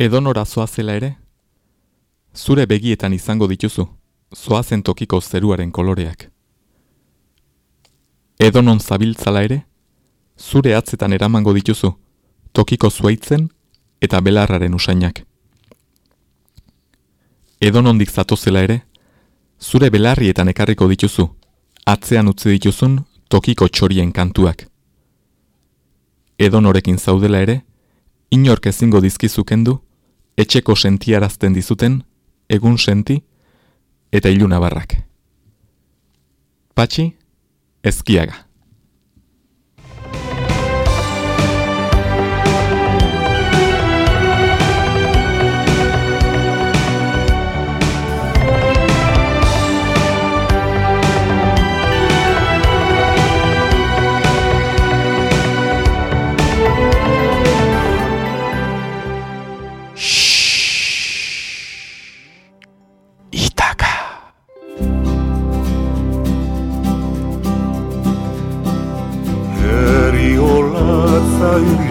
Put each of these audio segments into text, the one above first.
Edonora zoazela ere, zure begietan izango dituzu, zoazen tokiko zeruaren koloreak. Edonon zabiltzala ere, zure atzetan eramango dituzu, tokiko zuaitzen eta belarraren usainak. Edonondik zatozela ere, zure belarrietan ekarriko dituzu, atzean utzi dituzun tokiko txorien kantuak. Edonorekin zaudela ere, inork ezingo dizkizukendu, etxeko sentiarazten dizuten, egun senti, eta iluna barrak. Patxi, ezkiaga.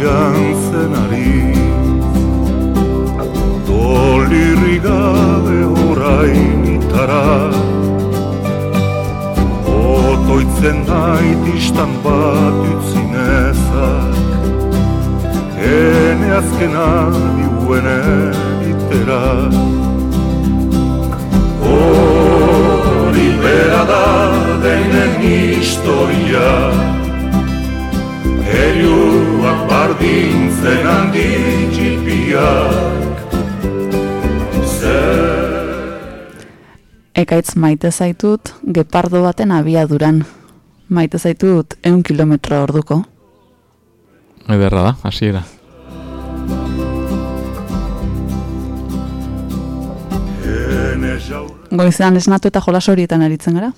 Jantzen ari. Dolirri gabe orain itara. Otoitzen nait istan bat utzinezak Hene azkena diuen eritera Hori bera da denen historia Heriuak bardintzen handi txipiak Ekaitz maite zaitut gepardo baten abiaduran. Maite zaitut eun kilometro orduko. Ederra da, hasiera. Goizean esnatu eta jolas horietan aritzen gara?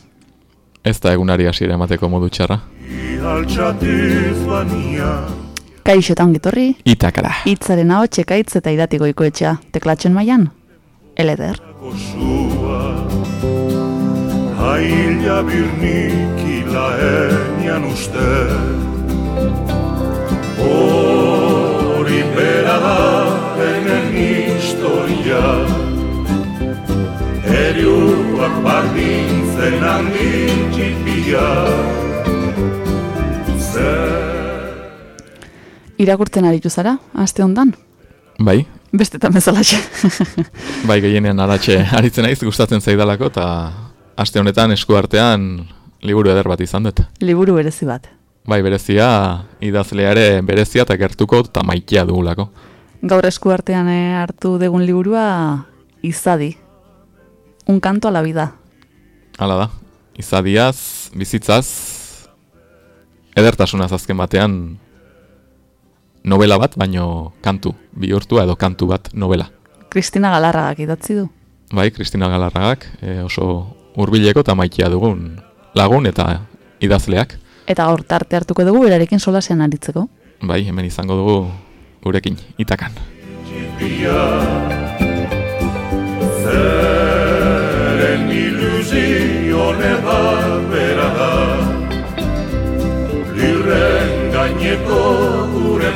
Ez da egunari hasiera emateko modu txarra. Kaixotan gitorri. Itakara. Itzaren hau txekaitz eta idatiko ikoetxea. Teklatzen maian? Eleder. Haila birnik ilaenian uste bardintzen handi txipiak Irakurtzen aritu zara, aste hondan? Bai. Bestetan bezalaxe. bai, gehienean aratxe aritzen naiz gustatzen zaidalako eta aste honetan esku artean liburu eder bat izan dut. Liburu berezi bat. Bai, berezia, idazleare berezia eta gertuko eta maikia dugulako. Gaur esku artean eh, hartu degun liburua izadi. Un kanto a la vida. Hala da. Izadiaz, bizitzaz, edertasunaz azken batean novela bat, baino kantu bihurtua edo kantu bat novela. Kristina Galarragak idatzi du. Bai, Kristina Galarragak e, oso hurbileko eta maikia dugun lagun eta idazleak. Eta gaur tarte hartuko dugu berarekin solasean aritzeko. Bai, hemen izango dugu gurekin itakan. Zeren ilusio bera da. Lirren gaineko gure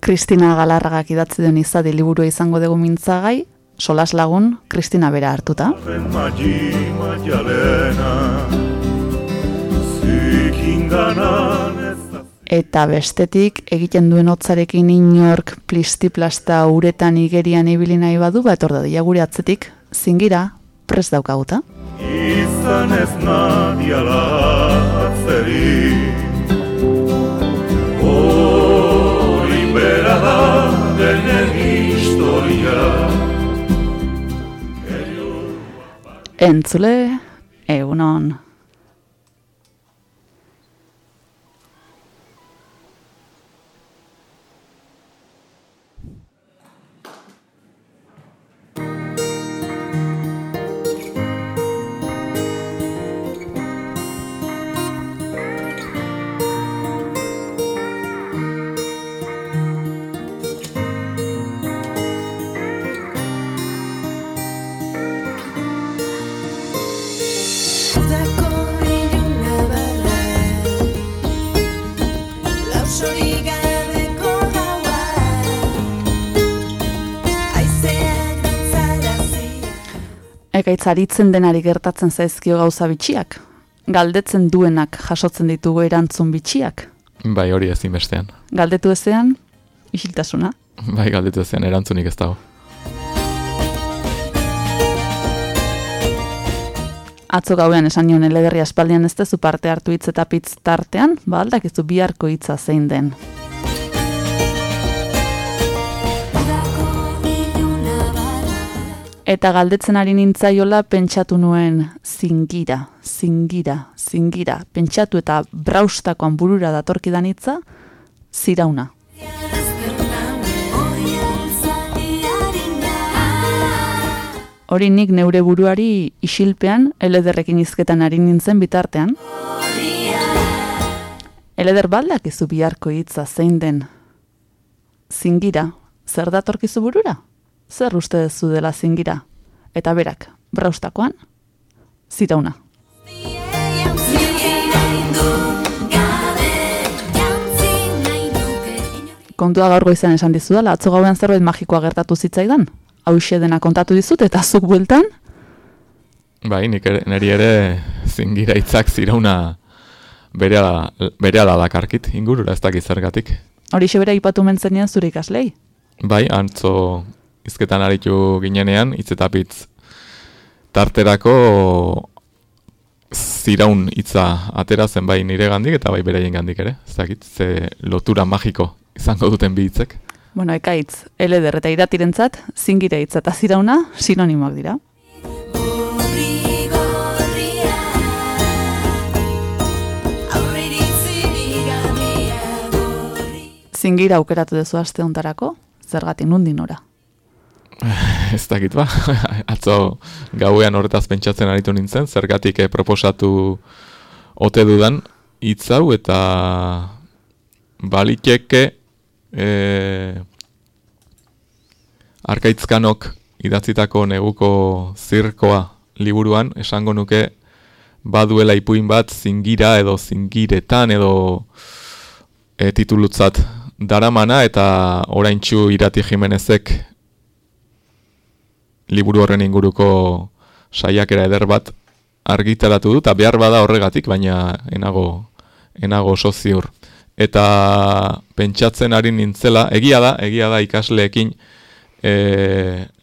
Kristina Galarragak idatzi den izadi liburu izango dugu mintzagai, solas lagun Kristina bera hartuta. Eta bestetik egiten duen hotzarekin inork plistiplasta uretan igerian ibili nahi badu, bat dira gure atzetik, zingira, pres daukaguta. Izan ez nadiala atzerik bera da denen historia Entzule, egunon. Ekaitz aritzen denari gertatzen zaizkio gauza bitxiak. Galdetzen duenak jasotzen ditugu erantzun bitxiak. Bai, hori ezinbestean. Galdetu ezean, isiltasuna. Bai, galdetu ezean erantzunik ez dago. Atzo gauean esan nion elederri aspaldian ez dezu parte hartu hitz eta pitz tartean, ba aldakizu biharko hitza zein den. Eta galdetzen ari nintzaiola pentsatu nuen zingira, zingira, zingira, pentsatu eta braustakoan burura datorkidan hitza, zirauna. Hori nik neure buruari isilpean elederrekin izketan ari nintzen bitartean. Eleder baldak izu biharko hitza zein den. Zingira, zer datorkizu burura? Zer uste zu dela zingira? Eta berak, braustakoan, zirauna. Kontua gaur goizan esan dizudala, atzo gauen zerbait magikoa gertatu zitzaidan. Hau dena kontatu dizut eta zuk bueltan? Bai, nik ere, neri ere zingira hitzak zirauna berea, berea da dakarkit ingurura ez dakit zergatik. Hori xebera ipatu mentzenean zure ikaslei? Bai, antzo izketan aritu ginenean, hitzetapitz tarterako ziraun hitza atera zen bai nire gandik eta bai beraien gandik ere. Ez dakit, ze lotura magiko izango duten bi hitzek. Bueno, ekaitz, eleder eta iratirentzat, zingire hitza eta zirauna sinonimoak dira. Zingira aukeratu dezu aste hontarako, zergatik nundin ora. Ez dakit ba, atzo gauean horretaz pentsatzen aritu nintzen, zergatik eh, proposatu ote dudan hitz hau eta baliteke eh, arkaitzkanok idatzitako neguko zirkoa liburuan, esango nuke baduela ipuin bat zingira edo zingiretan edo e, titulutzat daramana eta oraintxu irati jimenezek liburu horren inguruko saiakera eder bat argitaratu dut, eta behar bada horregatik, baina enago, enago oso ziur. Eta pentsatzen ari nintzela, egia da, egia da ikasleekin e,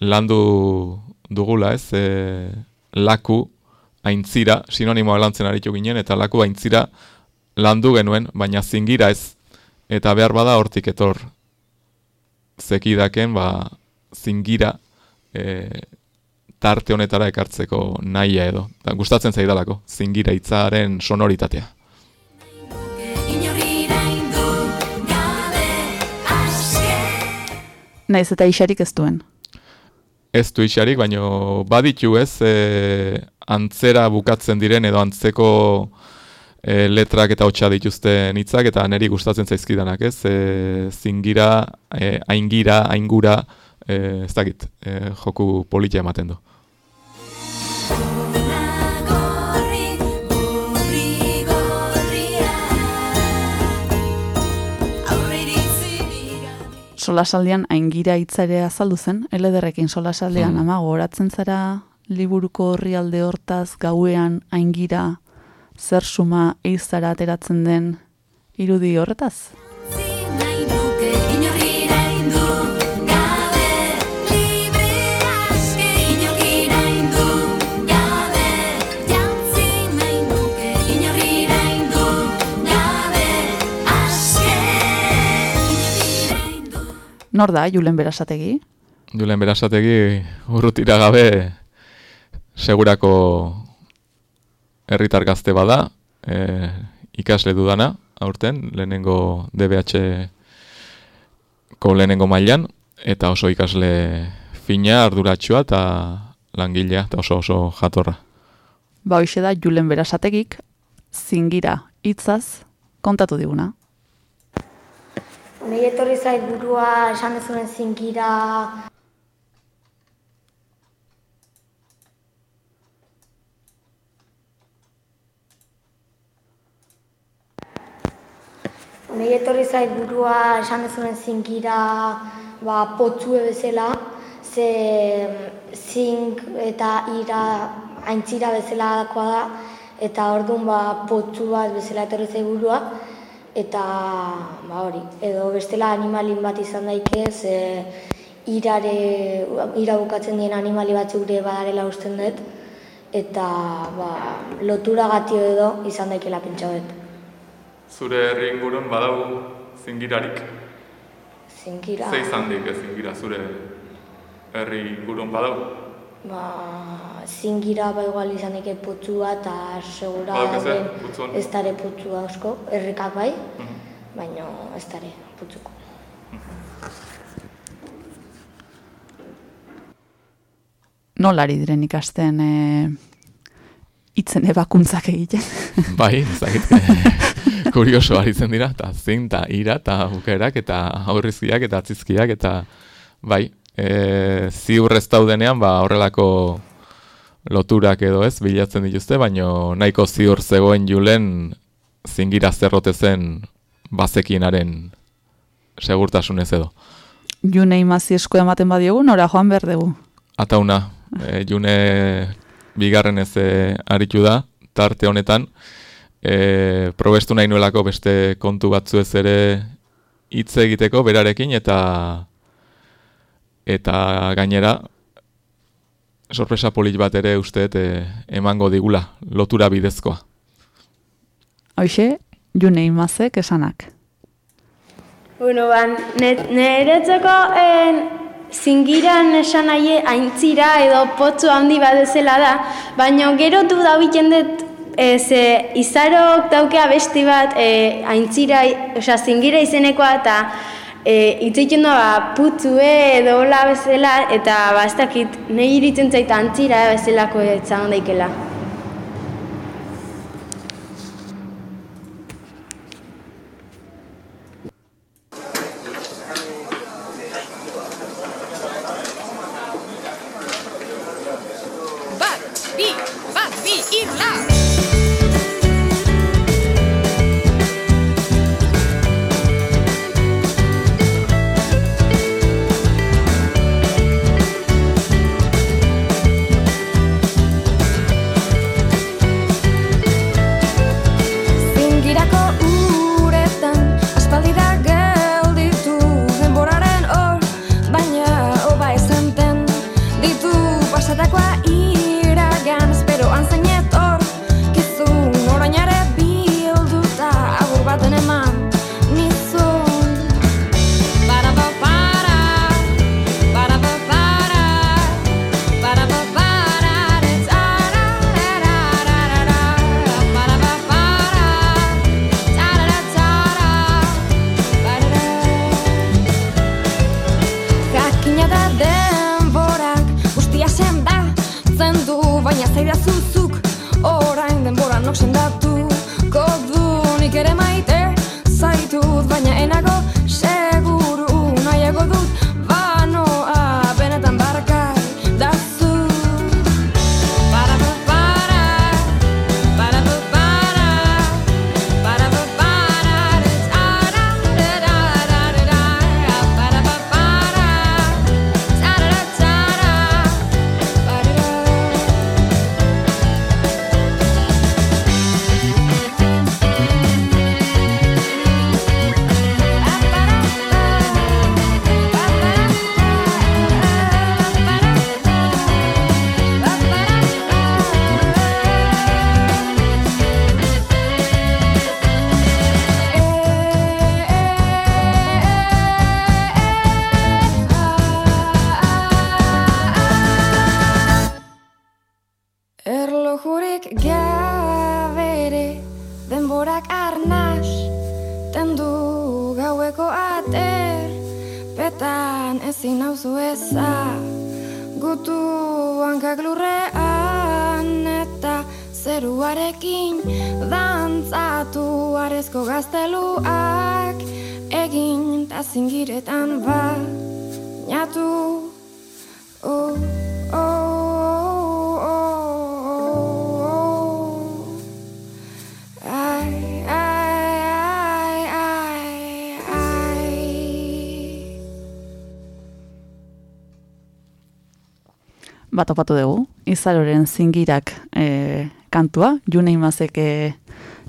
landu dugula, ez, e, laku aintzira, sinonimoa lantzen aritu ginen, eta laku aintzira landu genuen, baina zingira ez, eta behar bada hortik etor zekidaken, ba, zingira e, tarte honetara ekartzeko nahia edo. Da, gustatzen zaidalako, zingira hitzaren sonoritatea. Naiz eta isarik ez duen. Ez du isarik, baino baditu ez, e, antzera bukatzen diren edo antzeko e, letrak eta hotxa dituzten hitzak eta niri gustatzen zaizkidanak, ez? E, zingira, e, aingira, aingura, e, ez dakit, e, joku politia ematen du. Solasaldian aingira hitzare azaldu zen, elederrekin solasaldian hmm. ama goratzen zara liburuko horri alde hortaz gauean aingira zer suma eizara ateratzen den irudi horretaz? Nor da, Julen Berasategi? Julen Berasategi urrutira gabe segurako herritar gazte bada, e, ikasle dudana, aurten, lehenengo DBH ko lehenengo mailan eta oso ikasle fina, arduratxua eta langilea, eta oso oso jatorra. Ba, hoxe da, Julen Berasategik, zingira hitzaz kontatu diguna. Nei etorri zait burua esan dezunen zingira. Nei etorri zait burua esan dezunen zingira. Ba, potzue bezala, ze zink eta ira aintzira bezalakoa da, eta orduan ba, potzu bat bezala etorri zaiburua, eta ba hori, edo bestela animalin bat izan daike, ze irare, ira bukatzen dien animali batzuk ere badarela usten dut, eta ba, lotura gatio edo izan daikela pentsa dut. Zure herri ingurun badago zingirarik. Zingira, Ze izan dik ez zingira zure herri ingurun badago. ba, zingira ba igual izan daike putzua eta segura putzuan? ez dare putzua asko, errekak bai, Mhm. baina ez dare putzuko. Nolari diren ikasten e, itzen ebakuntzak egiten. Bai, ezagit, eh, kurioso aritzen dira, eta zein, eta ira, eta bukaerak, eta aurrizkiak, eta atzizkiak, eta bai, e, ziur ez daudenean, ba, horrelako loturak edo ez, bilatzen dituzte, baino nahiko ziur zegoen julen zingira zerrote zen bazekienaren segurtasunez edo. June imazi esku ematen badiogu, nora joan behar dugu. Atauna, e, june bigarren ez e, aritu da, tarte honetan, e, probestu nahi nuelako beste kontu batzu ez ere hitz egiteko berarekin, eta eta gainera, sorpresa polit bat ere usteet e, emango digula, lotura bidezkoa. Hoxe, June imazek esanak. Bueno, ban, niretzako en, zingiran esan nahi aintzira edo potzu handi bat ezela da, baina gero du da biten dut ez, e, izarok dauke abesti bat e, aintzira, osea, zingira izenekoa eta e, itzitzen da ba, putzue edo hola bezala eta ba, ez dakit, nahi iritzen zait antzira bezalako etzagon daikela. Bat opatu dugu, izaroren zingirak e, kantua, june imazek e,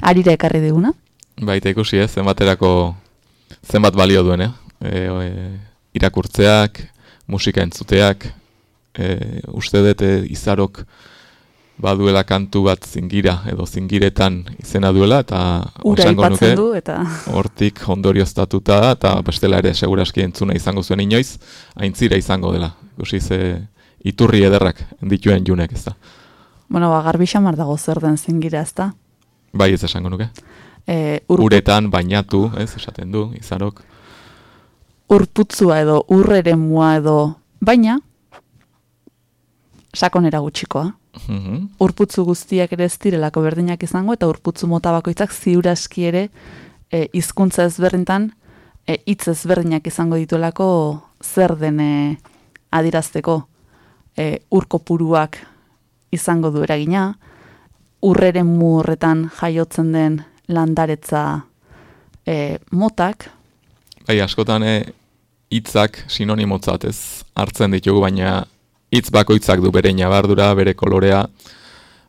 arira ekarri diguna. Baita ikusi ez, zenbaterako zenbat balio duen, eh? E, e, irakurtzeak, musika entzuteak, e, uste dut izarok baduela kantu bat zingira edo zingiretan izena duela eta Ura ipatzen du eta hortik ondorioztatuta da eta bestela ere seguraski entzuna izango zuen inoiz, aintzira izango dela. Ikusi ze iturri ederrak dituen junek ez da. bueno, ba, garbi xamar dago zer den zingira ez da. Bai ez esango nuke. E, urpu- Uretan bainatu, ez esaten du, izarok. urputzua edo urrere mua edo, baina, sakonera gutxikoa. Mhm. urputzu guztiak ere ez direlako berdinak izango eta urputzu mota bakoitzak ziuraski ere e, hizkuntza ezberdintan e, hitz ezberdinak izango dituelako zer den e, adirazteko e, urko puruak izango du eragina, urreren mu horretan jaiotzen den landaretza e, motak, Bai, askotan eh, hitzak sinonimotzat ez hartzen ditugu, baina hitz bakoitzak du bere nabardura, bere kolorea.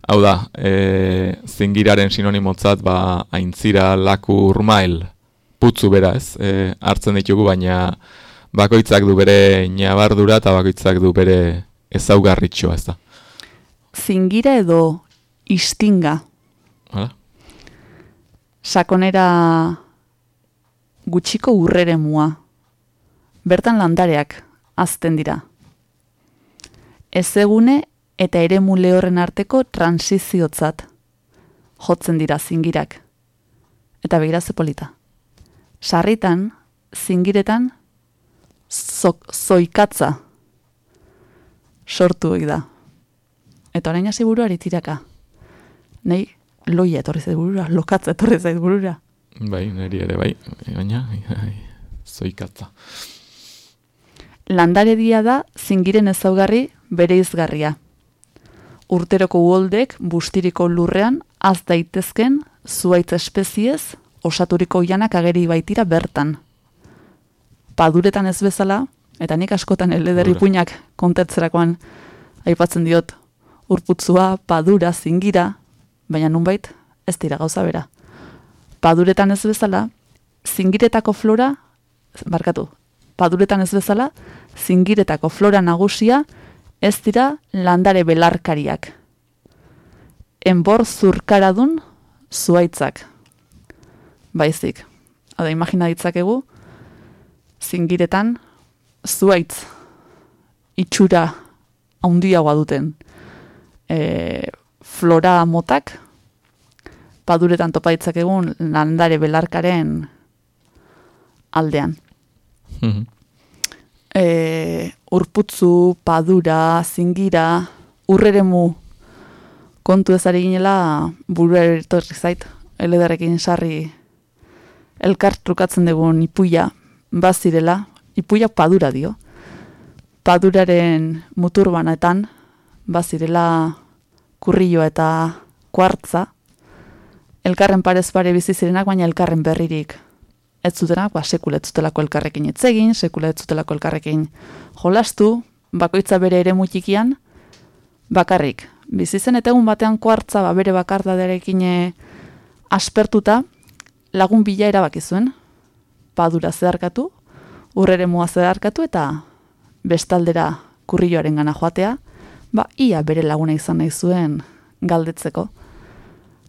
Hau da, e, zingiraren sinonimotzat, ba, aintzira, laku, urmael, putzu bera ez, e, hartzen ditugu, baina bakoitzak du bere nabardura eta bakoitzak du bere ezaugarritxoa ez da. zingira edo istinga Hala? sakonera gutxiko urrere mua. Bertan landareak azten dira. Ezegune eta eremu lehorren arteko transiziotzat jotzen dira zingirak. Eta begira polita. Sarritan, zingiretan, zo, zoikatza sortu ohi da. Eta orain hasi buruari tiraka. Nei, loia etorri zait burura, lokatza etorri zait burura. Bai, niri ere bai, baina, ai, zoikatza. Landaredia da zingiren ezaugarri bere izgarria. Urteroko uholdek bustiriko lurrean az daitezken zuaitz espeziez osaturiko janak ageri baitira bertan. Paduretan ez bezala, eta nik askotan elederri Padura. puinak kontetzerakoan aipatzen diot, urputzua, padura, zingira, baina nunbait ez dira gauza bera. Paduretan ez bezala, zingiretako flora, barkatu, paduretan ez bezala, zingiretako flora nagusia ez dira landare belarkariak. Enbor zurkaradun zuaitzak. Baizik. Hada, imagina ditzakegu, zingiretan zuaitz itxura handiagoa duten e, flora motak paduretan topa ditzakegun landare belarkaren aldean. Mhm. e, urputzu, padura, zingira, urreremu kontu ezari ginela burua etorri zait, elederrekin sarri elkar trukatzen dugun ipuia bazirela, ipuia padura dio. Paduraren muturbanetan bazirela kurrilloa eta kuartza, elkarren parez pare bizi zirenak, baina elkarren berririk ez zutenak, ba, sekula ez zutelako elkarrekin etzegin, sekula ez zutelako elkarrekin jolastu, bakoitza bere ere mutikian, bakarrik. Bizi zen eta egun batean kuartza ba, bere bakardadearekin eh, aspertuta, lagun bila erabaki zuen, padura zeharkatu, urrere mua zeharkatu eta bestaldera kurrilloaren gana joatea, ba, ia bere laguna izan nahi zuen galdetzeko.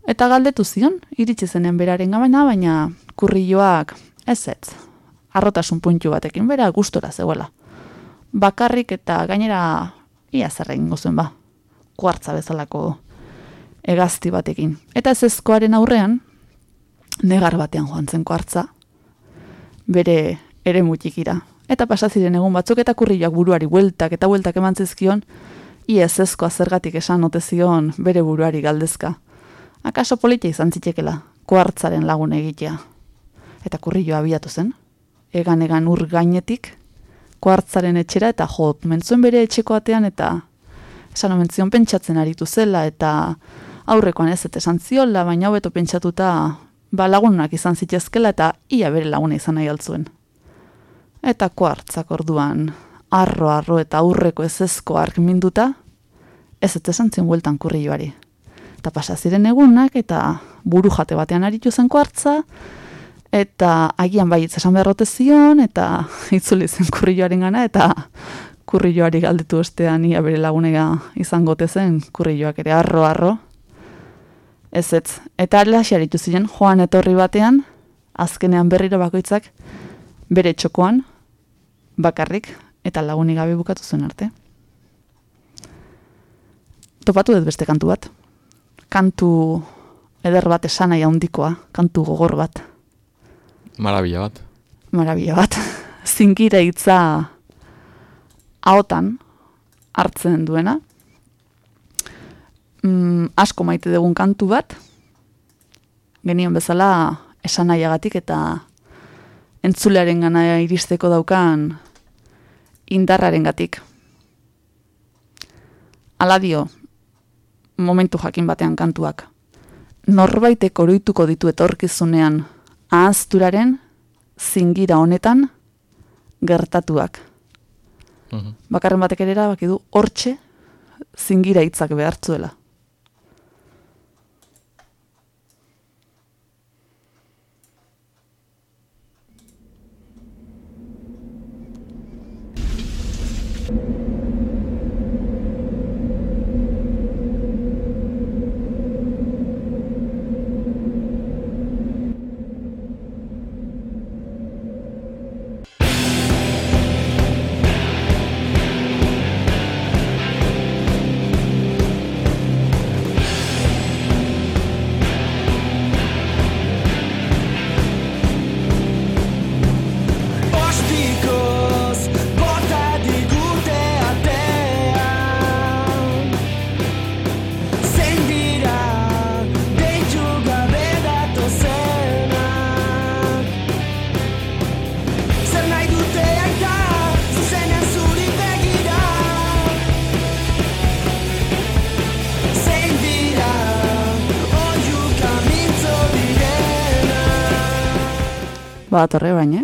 Eta galdetu zion, iritsi zenen beraren gamena, baina kurrilloak ez ez. Arrotasun puntu batekin, bera gustora zegoela. Bakarrik eta gainera ia zer egingo zuen ba. Kuartza bezalako egazti batekin. Eta ez aurrean, negar batean joan zen kuartza, bere ere mutikira. Eta pasaziren egun batzuk eta kurrilloak buruari bueltak eta bueltak eman zizkion, ia ez ezkoa zergatik esan ote zion bere buruari galdezka. Akaso politia izan zitekela, kuartzaren lagun egitea. Eta kurrilloa abiatu zen, egan-egan ur gainetik, kuartzaren etxera eta jot, mentzuen bere etxeko atean eta esan omen zion pentsatzen aritu zela eta aurrekoan ez eta esan ziola, baina hobeto pentsatuta ba lagunak izan zitezkela eta ia bere laguna izan nahi altzuen. Eta kuartzak orduan, arro-arro eta aurreko ezezko minduta, Ez ez esan zion bueltan kurrilloari. Eta pasa ziren egunak, eta buru jate batean aritu zen hartza, eta agian bai esan beharrote zion, eta itzuli zen kurrilloaren gana, eta kurrilloari galdetu ostean ia bere lagunega izango zen kurrilloak ere arro-arro. Ez ez, eta alaxi aritu ziren joan etorri batean, azkenean berriro bakoitzak bere txokoan, bakarrik, eta lagunik gabe bukatu zuen arte. Topatu dut beste kantu bat. Kantu eder bat esanaia handikoa, kantu gogor bat. Marabila bat. Marabila bat. Zinkira hitza ahotan hartzen duena. Mm, asko maite dugun kantu bat. Genion bezala esanaiagatik eta entzulearen gana iristeko daukan indarraren gatik. Ala dio, momentu jakin batean kantuak. Norbaitek oroituko ditu etorkizunean ahazturaren zingira honetan gertatuak. Mhm. Bakarren batek ere erabaki du hortxe zingira hitzak behartzuela. Ba, torre baina,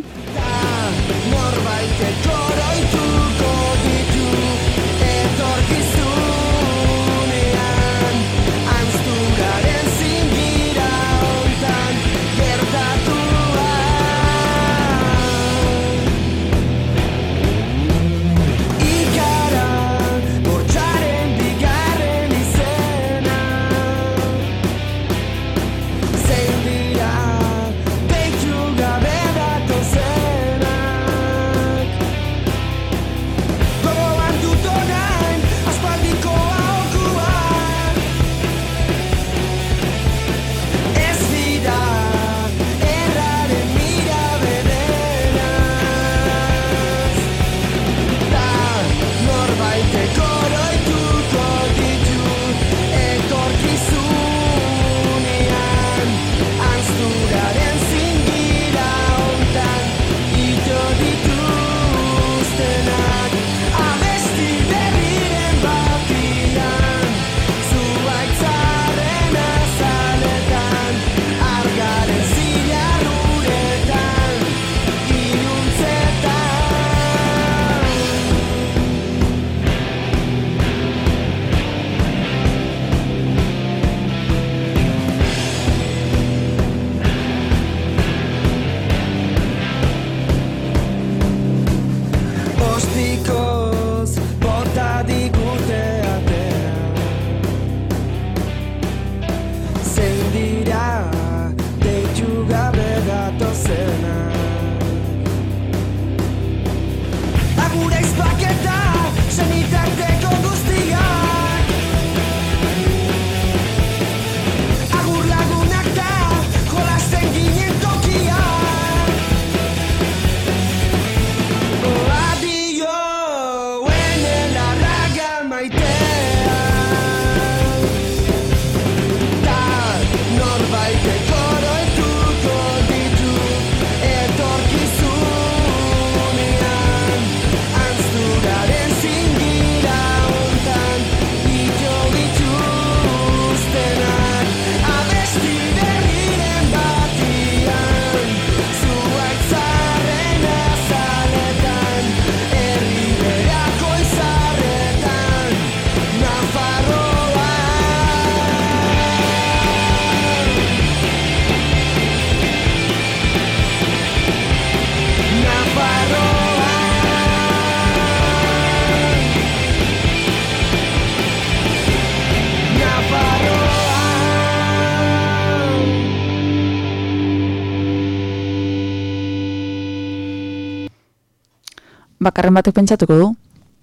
bakarren batek pentsatuko du,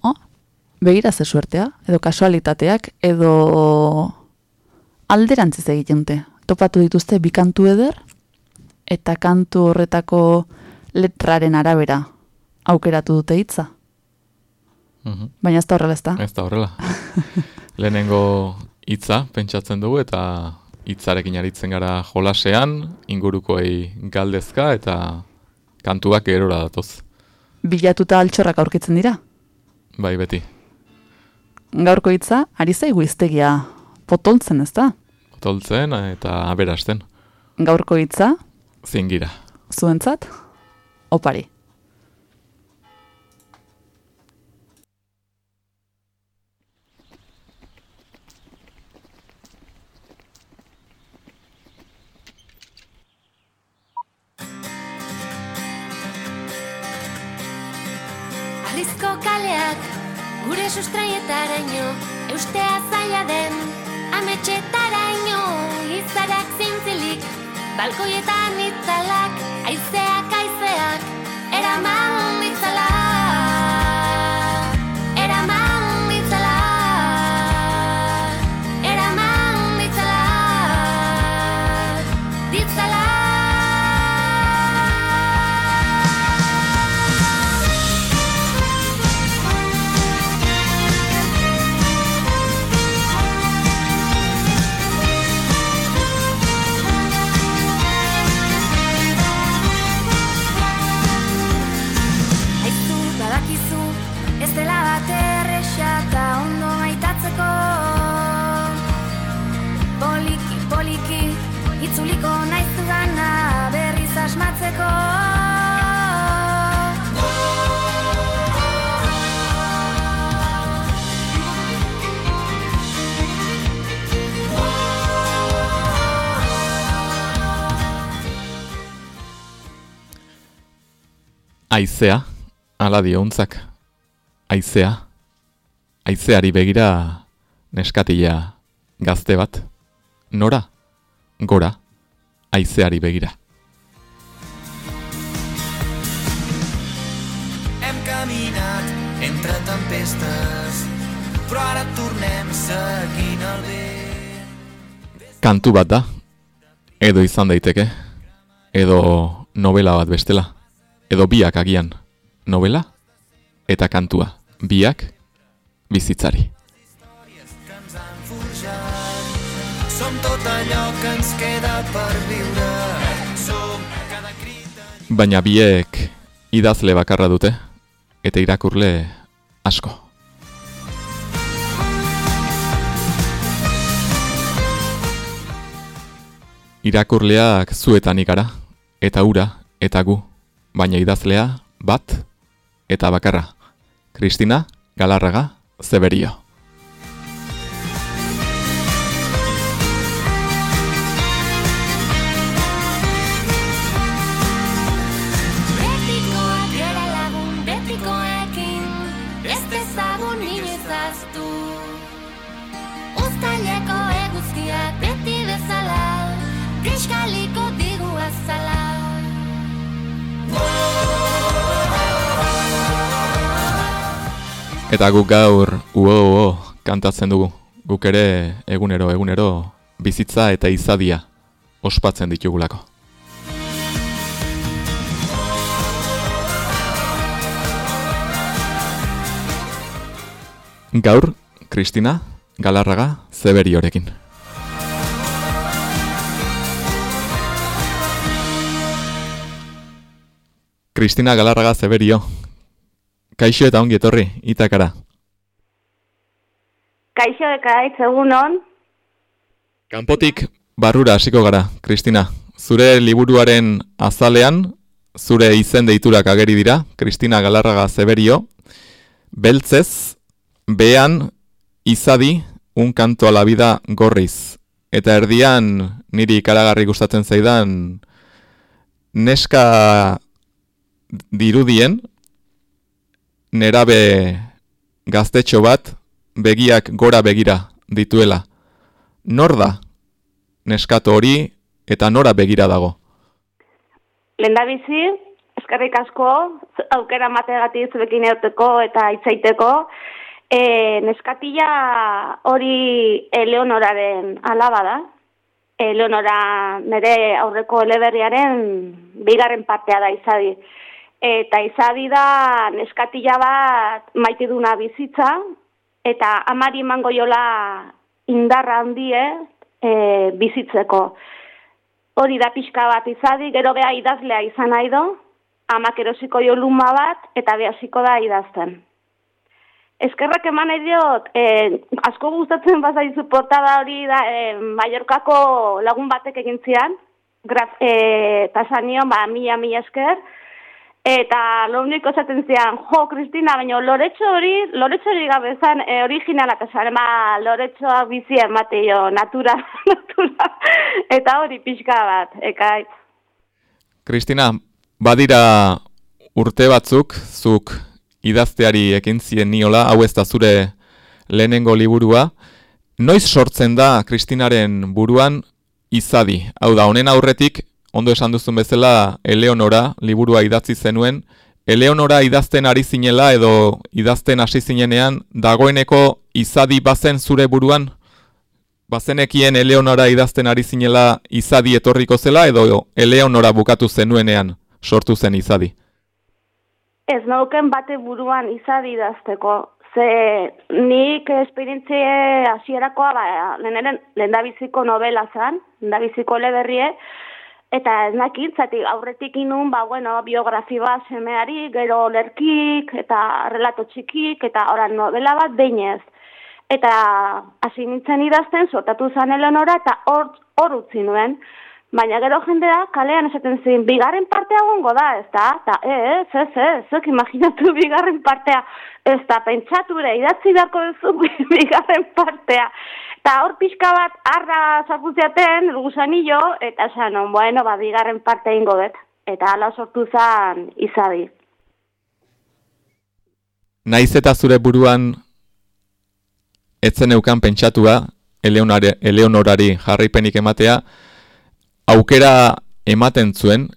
oh, begira ze suertea, edo kasualitateak, edo alderantziz egiten dute. Topatu dituzte bi kantu eder, eta kantu horretako letraren arabera aukeratu dute hitza. Mhm. Baina ez da horrela ez da. Ez da horrela. Lehenengo hitza pentsatzen dugu eta hitzarekin aritzen gara jolasean, ingurukoei galdezka eta kantuak gerora datoz. Bilatuta altxorrak aurkitzen dira. Bai, beti. Gaurko hitza, ari zaigu iztegia potoltzen ez da. Toltzen eta aberasten. Gaurko hitza, Zingira. zuentzat, opari. Kaleak gure sustraietaraino Eustea zaila den ametxetaraino Izarak zintzilik balkoietan itzalak Aizeak aizeak eraman itzuliko naizu gana berriz asmatzeko Aizea, ala diontzak. Aizea. Aizeari begira neskatila gazte bat. Nora? Gora. Aizeari begira. Hem caminat entre tempestes, però ara tornem seguint el vent. Kantu bat da. Edo izan daiteke. Edo novela bat bestela. Edo biak agian. Novela eta kantua. Biak bizitzari. Allò que ens queda per viure. Som cada crit Baina biek idazle bakarra dute. Eta irakurle asko. Irakurleak zuetan ikara, eta ura, eta gu, baina idazlea bat eta bakarra. Kristina Galarraga Zeberio. Eta guk gaur uo uo kantatzen dugu. Guk ere egunero egunero bizitza eta izadia ospatzen ditugulako. Gaur, Kristina Galarraga Zeberiorekin. Kristina Galarraga Zeberio. Kaixo eta ongi etorri, itakara. Kaixo ekaitz egunon, Kanpotik barrura hasiko gara, Kristina. Zure liburuaren azalean, zure izen deiturak ageri dira, Kristina Galarraga Zeberio, beltzez, bean, izadi, un kanto a la vida gorriz. Eta erdian, niri ikaragarri gustatzen zaidan, neska dirudien, nerabe gaztetxo bat, begiak gora begira dituela. Nor da neskato hori eta nora begira dago. Lendabizi, eskerrik asko, aukera mategatik zurekin euteko eta itzaiteko. E, neskatila hori Eleonoraren alaba da. Eleonora nire aurreko eleberriaren bigarren partea da izadi. Eta izadi da neskatila bat maitiduna bizitza, eta amari emango jola indarra handie e, bizitzeko. Hori da pixka bat izadi, gero beha idazlea izan nahi do, amak erosiko jo luma bat, eta behasiko da idazten. Eskerrak eman nahi diot, eh, asko gustatzen bazaizu portada hori da, eh, Mallorcako lagun batek egin zian, graf, eh, tasanion, ba, mila, mila esker, Eta lo único esaten zian, jo, Kristina, baina loretxo hori, loretxo hori gabe zan, e, originala esan, ema loretxoa bizi emate jo, natura, natura, eta hori pixka bat, ekaitz. Kristina, badira urte batzuk, zuk idazteari ekin zien niola, hau ez da zure lehenengo liburua, noiz sortzen da Kristinaren buruan izadi, hau da, honen aurretik, ondo esan duzun bezala Eleonora liburua idatzi zenuen, Eleonora idazten ari zinela edo idazten hasi zinenean dagoeneko izadi bazen zure buruan? Bazenekien Eleonora idazten ari zinela izadi etorriko zela edo Eleonora bukatu zenuenean sortu zen izadi? Ez nauken bate buruan izadi idazteko. Ze nik esperientzie hasierakoa ba, lehen, lehen novela zan, da leberrie, Eta ez nakit, zati aurretik inun, ba, bueno, biografia semeari, gero lerkik, eta relato txikik, eta oran novela bat deinez. Eta hasi nintzen idazten, sortatu zan Eleonora, eta hor, hor utzi nuen. Baina gero jendea, kalean esaten zin, bigarren partea gongo da, ez da? Eta ez, ez, ez, ez, imaginatu bigarren partea, ez da, pentsatu ere, idatzi beharko duzu bigarren partea. Eta hor pixka bat arra zafuziaten, gusanillo, eta esan, bueno, ba, bigarren parte ingo bet. Eta ala sortu zan izadi. Naiz eta zure buruan etzen eukan pentsatua, Eleonare, Eleonorari jarraipenik ematea, aukera ematen zuen,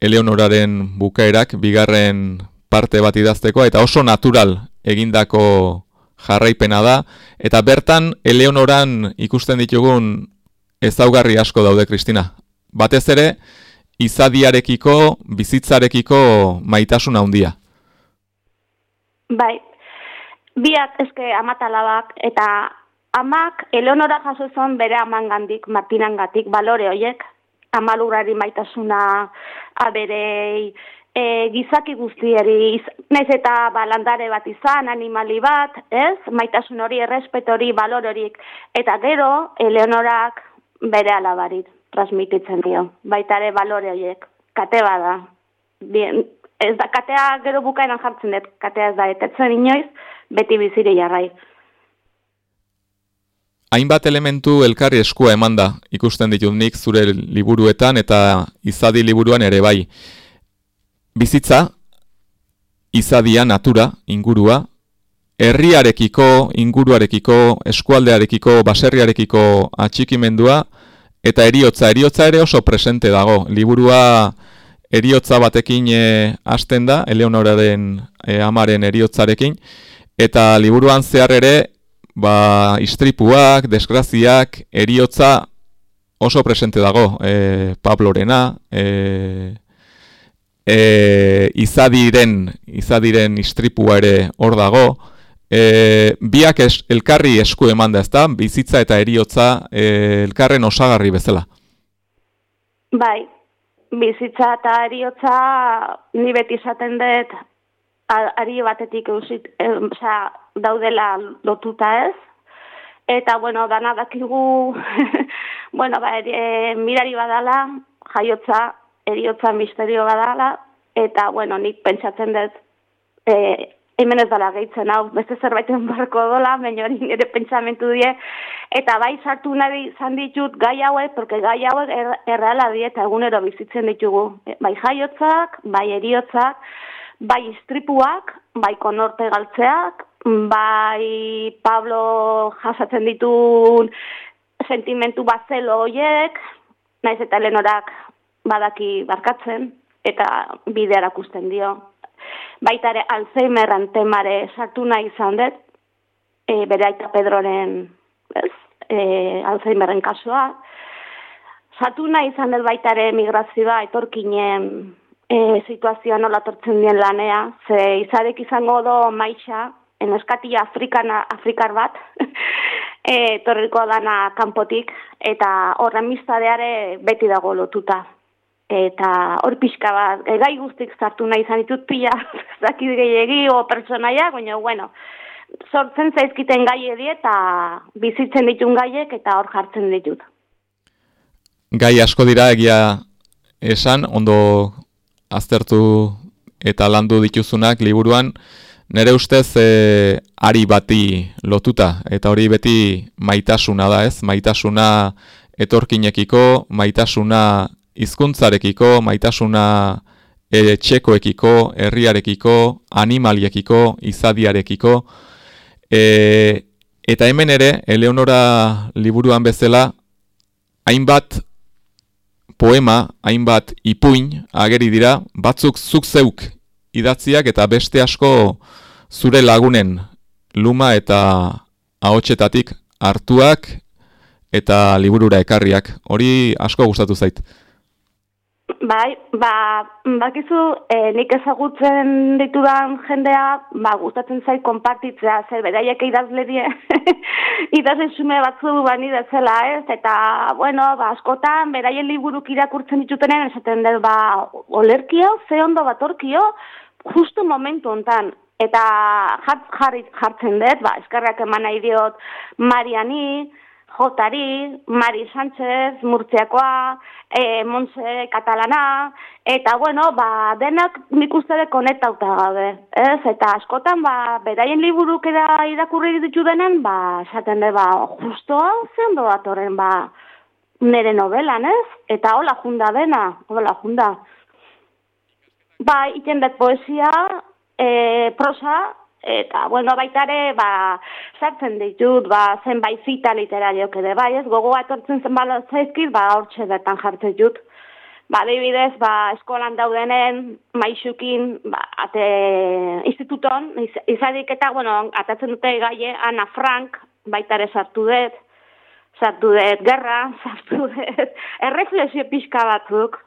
Eleonoraren bukaerak, bigarren parte bat idazteko, eta oso natural egindako jarraipena da, eta bertan Eleonoran ikusten ditugun ezaugarri asko daude, Kristina. Batez ere, izadiarekiko, bizitzarekiko maitasun handia. Bai, biak eske amatalabak, eta amak Eleonora jaso zon bere amangandik, martinangatik, balore hoiek, amalurari maitasuna, aberei, e, gizaki guztieri, naiz eta balandare bat izan, animali bat, ez? Maitasun hori, errespet hori, balor horik. Eta gero, Eleonorak bere alabarit transmititzen dio. Baitare balore horiek, kate bada. Bien, ez da, katea gero bukaeran jartzen dut, katea ez da, etetzen inoiz, beti bizire jarrai. Hainbat elementu elkarri eskua eman da, ikusten ditut nik zure liburuetan eta izadi liburuan ere bai bizitza, izadia, natura, ingurua, herriarekiko, inguruarekiko, eskualdearekiko, baserriarekiko atxikimendua, eta eriotza, eriotza ere oso presente dago. Liburua eriotza batekin e, hasten da, Eleonoraren e, amaren eriotzarekin, eta liburuan zehar ere, ba, istripuak, desgraziak, eriotza oso presente dago. E, Pablorena, e, e, izadiren, izadiren istripua ere hor dago, e, biak es, elkarri esku eman da ezta, bizitza eta eriotza e, elkarren osagarri bezala. Bai, bizitza eta eriotza ni beti izaten dut ari batetik eusit, e, daudela lotuta ez, eta bueno, dana dakigu, bueno, ba, e, mirari badala, jaiotza, eriotza misterio badala, eta, bueno, nik pentsatzen dut, e, hemen ez dala gehitzen hau, beste zerbaiten barko dola, baina hori nire pentsamentu die, eta bai sartu nahi izan ditut gai hauek, porque gai hauek er, erreala die eta egunero bizitzen ditugu. E, bai jaiotzak, bai eriotzak, bai istripuak, bai konorte galtzeak, bai Pablo jasatzen ditun sentimentu bazelo hoiek, naiz eta lenorak badaki barkatzen, eta bidea erakusten dio. Baita ere Alzheimerren temare sartu nahi izan dut, e, bere aita Pedroren ez, e, Alzheimerren kasua. Sartu nahi izan dut baita ere migrazioa etorkinen e, situazioa nola tortzen dien lanea, ze izarek izango do maixa, en eskatia Afrikana, Afrikar bat, e, torriko dana kanpotik, eta horren mistadeare beti dago lotuta eta hor pixka bat, e, gai guztik zartu nahi izan ditut pila, zakit gehiagi o personaia, baina, bueno, sortzen zaizkiten gai edi eta bizitzen ditun gaiek eta hor jartzen ditut. Gai asko dira egia esan, ondo aztertu eta landu dituzunak liburuan, nere ustez e, ari bati lotuta, eta hori beti maitasuna da ez, maitasuna etorkinekiko, maitasuna hizkuntzarekiko, maitasuna ere txekoekiko, herriarekiko, animaliekiko, izadiarekiko. E, eta hemen ere, Eleonora liburuan bezala, hainbat poema, hainbat ipuin ageri dira, batzuk zuk zeuk idatziak eta beste asko zure lagunen luma eta ahotsetatik hartuak eta liburura ekarriak. Hori asko gustatu zait. Bai, ba, bakizu, e, nik ezagutzen ditudan jendea, ba, gustatzen zait konpartitzea, zer beraiek idazle die, idazle sume batzu bani dezela, ez? Eta, bueno, ba, askotan, beraien liburuk irakurtzen ditutenen, esaten dut, ba, olerkio, ze ondo batorkio, justu momentu hontan, eta jarri jartzen dut, ba, eskarrak eman nahi diot Mariani, Jotari, Mari Sánchez, Murtziakoa, e, Montse Katalana, eta bueno, ba, denak nik uste de konektauta gaude, ez? Eta askotan, ba, beraien liburuk eda irakurri ditu denen, ba, esaten de, ba, justo hau zen datoren, ba, nere novelan, ez? Eta hola junda dena, hola junda. Ba, iten poesia, e, prosa, eta bueno baitare ba sartzen ditut ba zenbait zita literariok ere bai ez gogoa etortzen zen bala zaizkit ba hortxe bertan jartzen dut. Ba adibidez ba eskolan daudenen maixukin ba ate instituton izadik eta bueno atatzen dute gaie Ana Frank baitare sartu dut sartu dut gerra sartu dut erreflexio pixka batzuk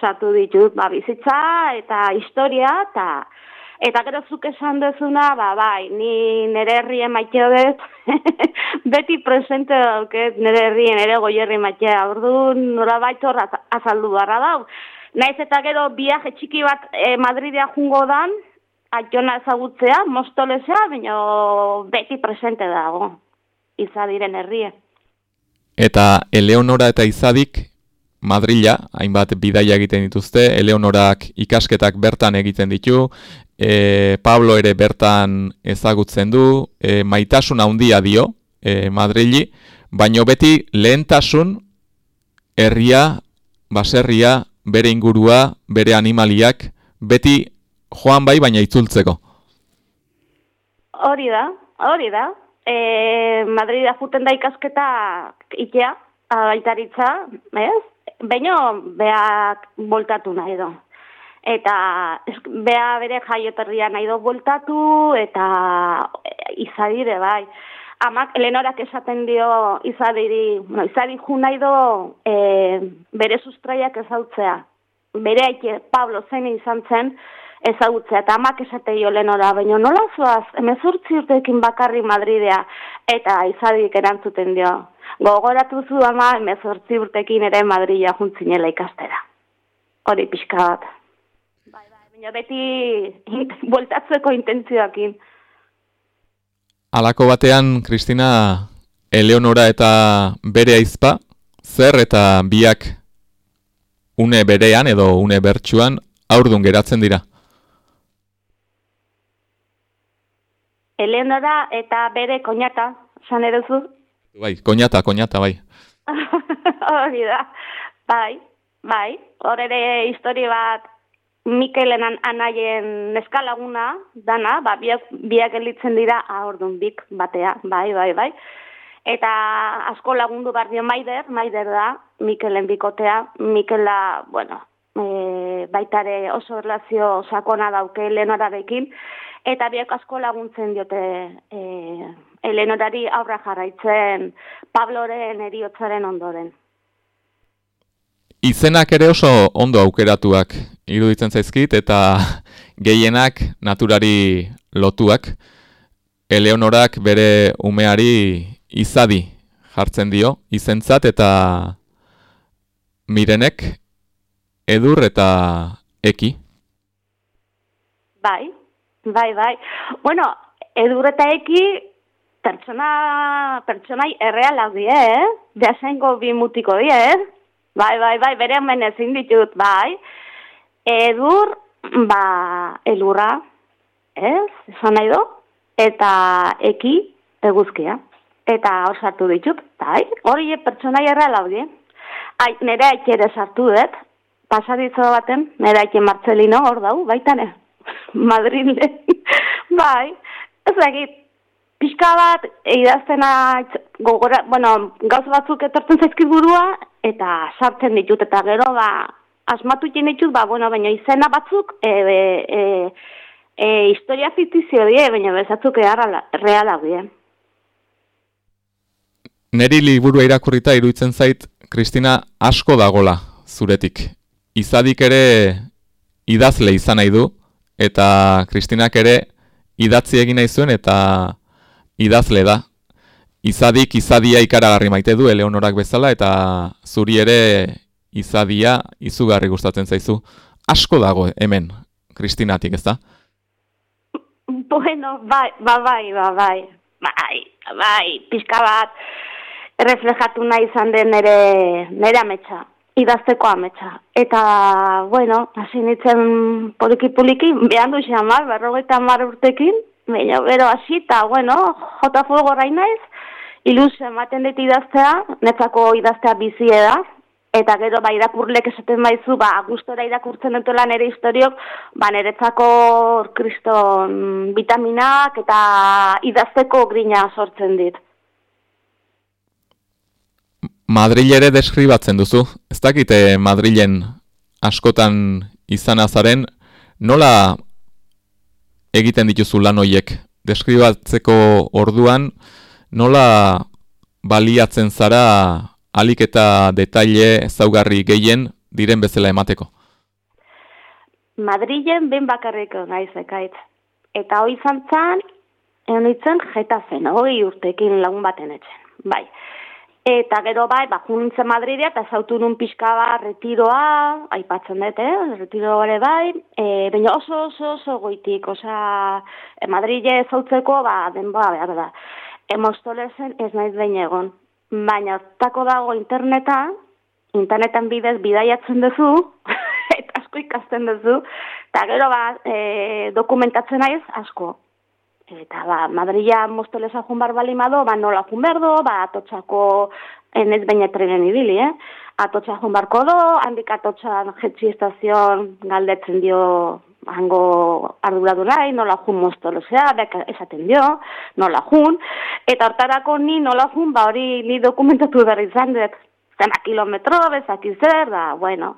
sartu ditut ba bizitza eta historia eta Eta gero zuk esan dezuna, ba, bai, ni nere herrien maiteo dut, beti presente dauket nere herrien ere goierri maitea, ordu nola baito azaldu barra dau. Naiz eta gero viaje txiki bat e, Madridea jungo dan, aiona ezagutzea, mostolezea, baina beti presente dago, izadiren herrie. Eta Eleonora eta izadik, Madrila, hainbat bidaia egiten dituzte, Eleonorak ikasketak bertan egiten ditu, e, Pablo ere bertan ezagutzen du, e, maitasun handia dio e, Madrili, baino beti lehentasun herria, baserria, bere ingurua, bere animaliak, beti joan bai baina itzultzeko. Hori da, hori da. E, Madrida juten da ikasketa ikea, abaitaritza, ez? Baina beak voltatu nahi do eta bea bere jaioterria nahi do voltatu eta izadire bai. Amak Elenorak esaten dio izadiri, no, izadin ju nahi do e, bere sustraiak ezautzea. Bere aike Pablo zein izan zen ezagutzea, eta amak esate jo Lenora, baina nola zoaz, emezurtzi urtekin bakarri Madridea, eta izadik erantzuten dio. Gogoratu zu ama emezurtzi urtekin ere Madridea juntzinela ikastera. Hori pixka bat baina beti voltatzeko intentzioakin. Alako batean, Kristina, Eleonora eta bere aizpa, zer eta biak une berean edo une bertsuan aurdun geratzen dira? Eleonora eta bere koñata, san erozu? Bai, koñata, koñata, bai. Hori da, bai, bai. Hor ere histori bat Mikelen anaien neskalaguna dana, ba, biak, biak elitzen dira ahordun bik batea, bai, bai, bai. Eta asko lagundu bar dio Maider, Maider da, Mikelen bikotea, Mikela, bueno, e, baitare oso relazio sakona dauke Eleonorarekin, eta biak asko laguntzen diote e, Eleonorari aurra jarraitzen Pabloren eriotzaren ondoren. Izenak ere oso ondo aukeratuak iruditzen zaizkit eta gehienak naturari lotuak. Eleonorak bere umeari izadi jartzen dio, izentzat eta mirenek edur eta eki. Bai, bai, bai. Bueno, edur eta eki pertsona, pertsonai errealak die, eh? Deasengo bi mutiko die, eh? Bai, bai, bai, bere hemen ezin ditut, bai. Edur, ba, elurra, ez, esan nahi do, eta eki, eguzkia. Eta hor sartu ditut, bai, hori pertsona jarra laudie. Ai, nire haike ere sartu dut, pasaditzo baten, nire haike Marcelino hor dau, baitane, Madrile, bai, ez egit, pixka bat, idaztena, gogora, bueno, gauz batzuk etortzen zaizkit burua, eta sartzen ditut, eta gero, ba, asmatu jen ditut, ba, bueno, baina izena batzuk, e, e, e, historia fiktizio die, baina bezatzuk reala die. Neri liburu irakurrita iruditzen zait, Kristina, asko dagola zuretik. Izadik ere idazle izan nahi du, eta Kristinak ere idatzi egin nahi zuen, eta idazle da izadik izadia ikaragarri maite du Eleonorak bezala eta zuri ere izadia izugarri gustatzen zaizu. Asko dago hemen, Kristinatik, ez da? Bueno, bai, bai, bai, bai, bai, bai, bai, pixka bat, reflejatu nahi izan den nere, nere ametsa, idazteko ametsa. Eta, bueno, hasi nitzen poliki-poliki, behan du xamar, berrogeita mar urtekin, baina bero hasi, eta, bueno, jota fuego naiz, iluz ematen dut idaztea, netzako idaztea bizie da, eta gero ba irakurlek esaten baizu, ba gustora irakurtzen dutela nere historiok, ba niretzako kriston vitaminak eta idazteko grina sortzen dit. Madrid ere deskribatzen duzu, ez dakite Madrilen askotan izan azaren, nola egiten dituzu lan hoiek? Deskribatzeko orduan, nola baliatzen zara alik eta detaile zaugarri gehien diren bezala emateko? Madrilen ben bakarriko naiz ekaitz. Eta hoi zantzan, egon ditzen jeta zen, hori urtekin lagun baten etxen. Bai. Eta gero bai, bakun nintzen Madridea, eta zautu nun pixka bat retiroa, aipatzen dut, eh? retiro ere bai, e, baina oso oso oso goitik, osea, e, Madrile zautzeko, ba, denboa behar da emostolezen ez naiz behin egon. Baina, tako dago interneta, internetan bidez bidaiatzen duzu, eta asko ikasten duzu, eta gero ba, e, dokumentatzen naiz asko. Eta ba, Madrila mostoleza jun bar bali mado, ba, nola jun berdo, ba, atotxako, enez baina trenen ibili, eh? Atotxa jun barko do, handik atotxan jetxi estazion galdetzen dio hango arduradu nahi, nola jun moztolosea, beka esaten dio, nola jun, eta hortarako ni nola jun, ba hori ni dokumentatu behar izan dut, zena kilometro, bezak zer, da, bueno,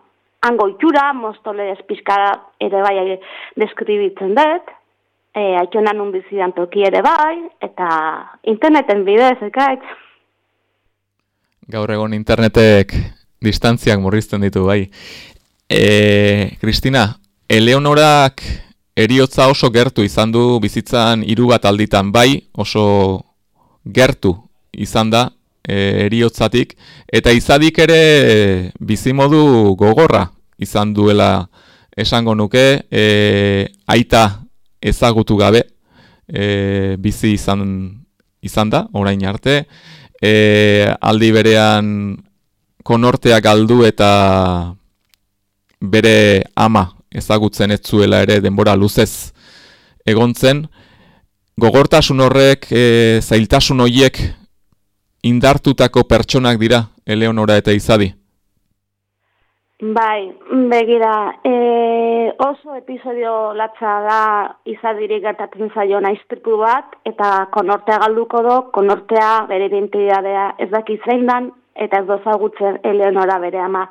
hango itxura, moztole espizkara ere bai deskribitzen dut, e, haitxonan unbizidan toki ere bai, eta interneten bidez, ekaitz. Gaur egon internetek distantziak murrizten ditu bai. E, Kristina, Eleonorak eriotza oso gertu izan du bizitzan hiru bat alditan bai, oso gertu izan da e, eriotzatik, eta izadik ere bizimodu gogorra izan duela esango nuke, e, aita ezagutu gabe e, bizi izan, izan da, orain arte, e, aldi berean konorteak galdu eta bere ama ezagutzen ez zuela ere denbora luzez egontzen, gogortasun horrek, e, zailtasun horiek indartutako pertsonak dira, Eleonora eta Izadi? Bai, begira, e, oso episodio latza da Izadirik gertatzen zaio naiztripu bat, eta konortea galduko do, konortea bere identidadea ez daki zein dan, eta ez dozagutzen Eleonora bere ama.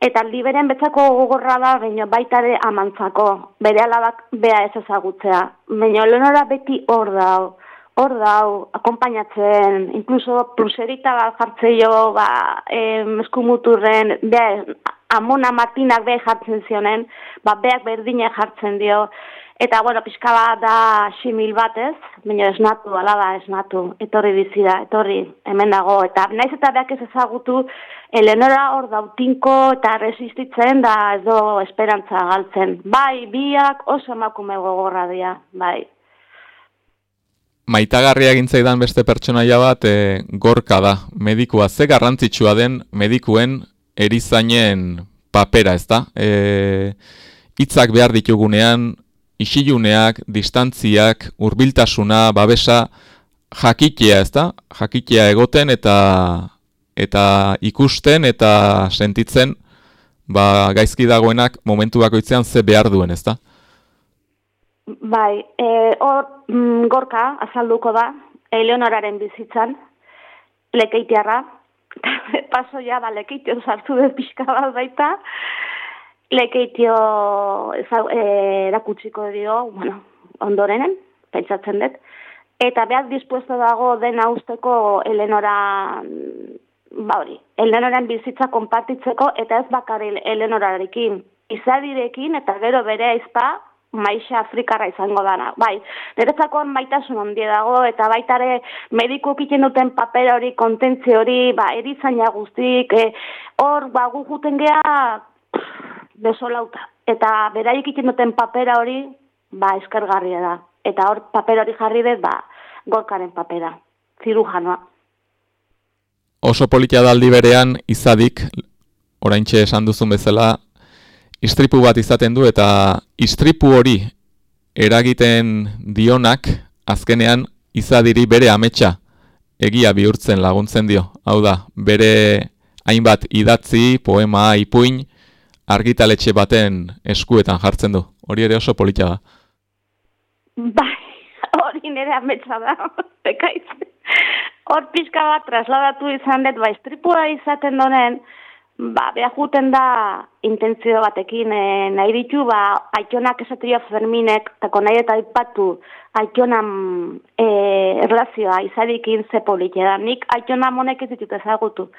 Eta liberen betzako gogorra da, baina baita ere amantzako, bere alabak bea ez ezagutzea. Baina Leonora beti hor dau, hor dau, akompainatzen, inkluso pluserita bat jartzeio, ba, em, eskumuturren, bea, Amona Martinak be jartzen zionen, ba, beak berdine jartzen dio, Eta, bueno, pixka bat da simil batez, baina esnatu, ala da, esnatu, etorri bizi da, etorri, hemen dago. Eta naiz eta beak ez ezagutu, Eleonora hor dautinko eta resistitzen da ez do esperantza galtzen. Bai, biak oso emakume gogorra dira, bai. Maitagarria egintzaidan beste pertsonaia bat e, gorka da, medikua. Ze garrantzitsua den medikuen erizainen papera, ez da? E, itzak behar ditugunean, isiluneak, distantziak, hurbiltasuna, babesa, jakitea, ez da? Jakitea egoten eta eta ikusten eta sentitzen ba, gaizki dagoenak momentu bakoitzean ze behar duen, ez da? Bai, e, hor mm, gorka azalduko da, Eleonoraren bizitzan, lekeitiarra, paso ja, ba, lekeitio sartu dut pixka bat baita, lekeitio eh, erakutsiko dio, bueno, ondorenen, pentsatzen dut, eta behar dispuesto dago dena usteko Elenora, ba hori, Elenoren bizitza konpartitzeko, eta ez bakarri Elenorarekin, izadirekin, eta gero bere aizpa, maixa afrikarra izango dana. Bai, niretzako maitasun ondie dago, eta baitare mediku kiten duten paper hori, kontentzi hori, ba, erizaina guztik, eh, hor, ba, gu juten geha, desolauta. Eta beraik ikin duten papera hori, ba, eskergarria da. Eta hor, paper hori jarri dut, ba, gorkaren papera, zirujanoa. Oso politia daldi berean, izadik, oraintxe esan duzun bezala, istripu bat izaten du, eta istripu hori eragiten dionak, azkenean, izadiri bere ametsa egia bihurtzen laguntzen dio. Hau da, bere hainbat idatzi, poema, ipuin, argitaletxe baten eskuetan jartzen du. Hori ere oso politia da. Bai, hori nire ametsa da, pekaiz. Hor pixka bat trasladatu izan dut, ba, estripua izaten donen, ba, beha juten da intentzio batekin, e, nahi ditu, ba, aitonak esatria Ferminek, tako nahi eta ipatu, aitonan e, erlazioa izadikin ze politia da. Nik aitona monek ez ditut ezagutu,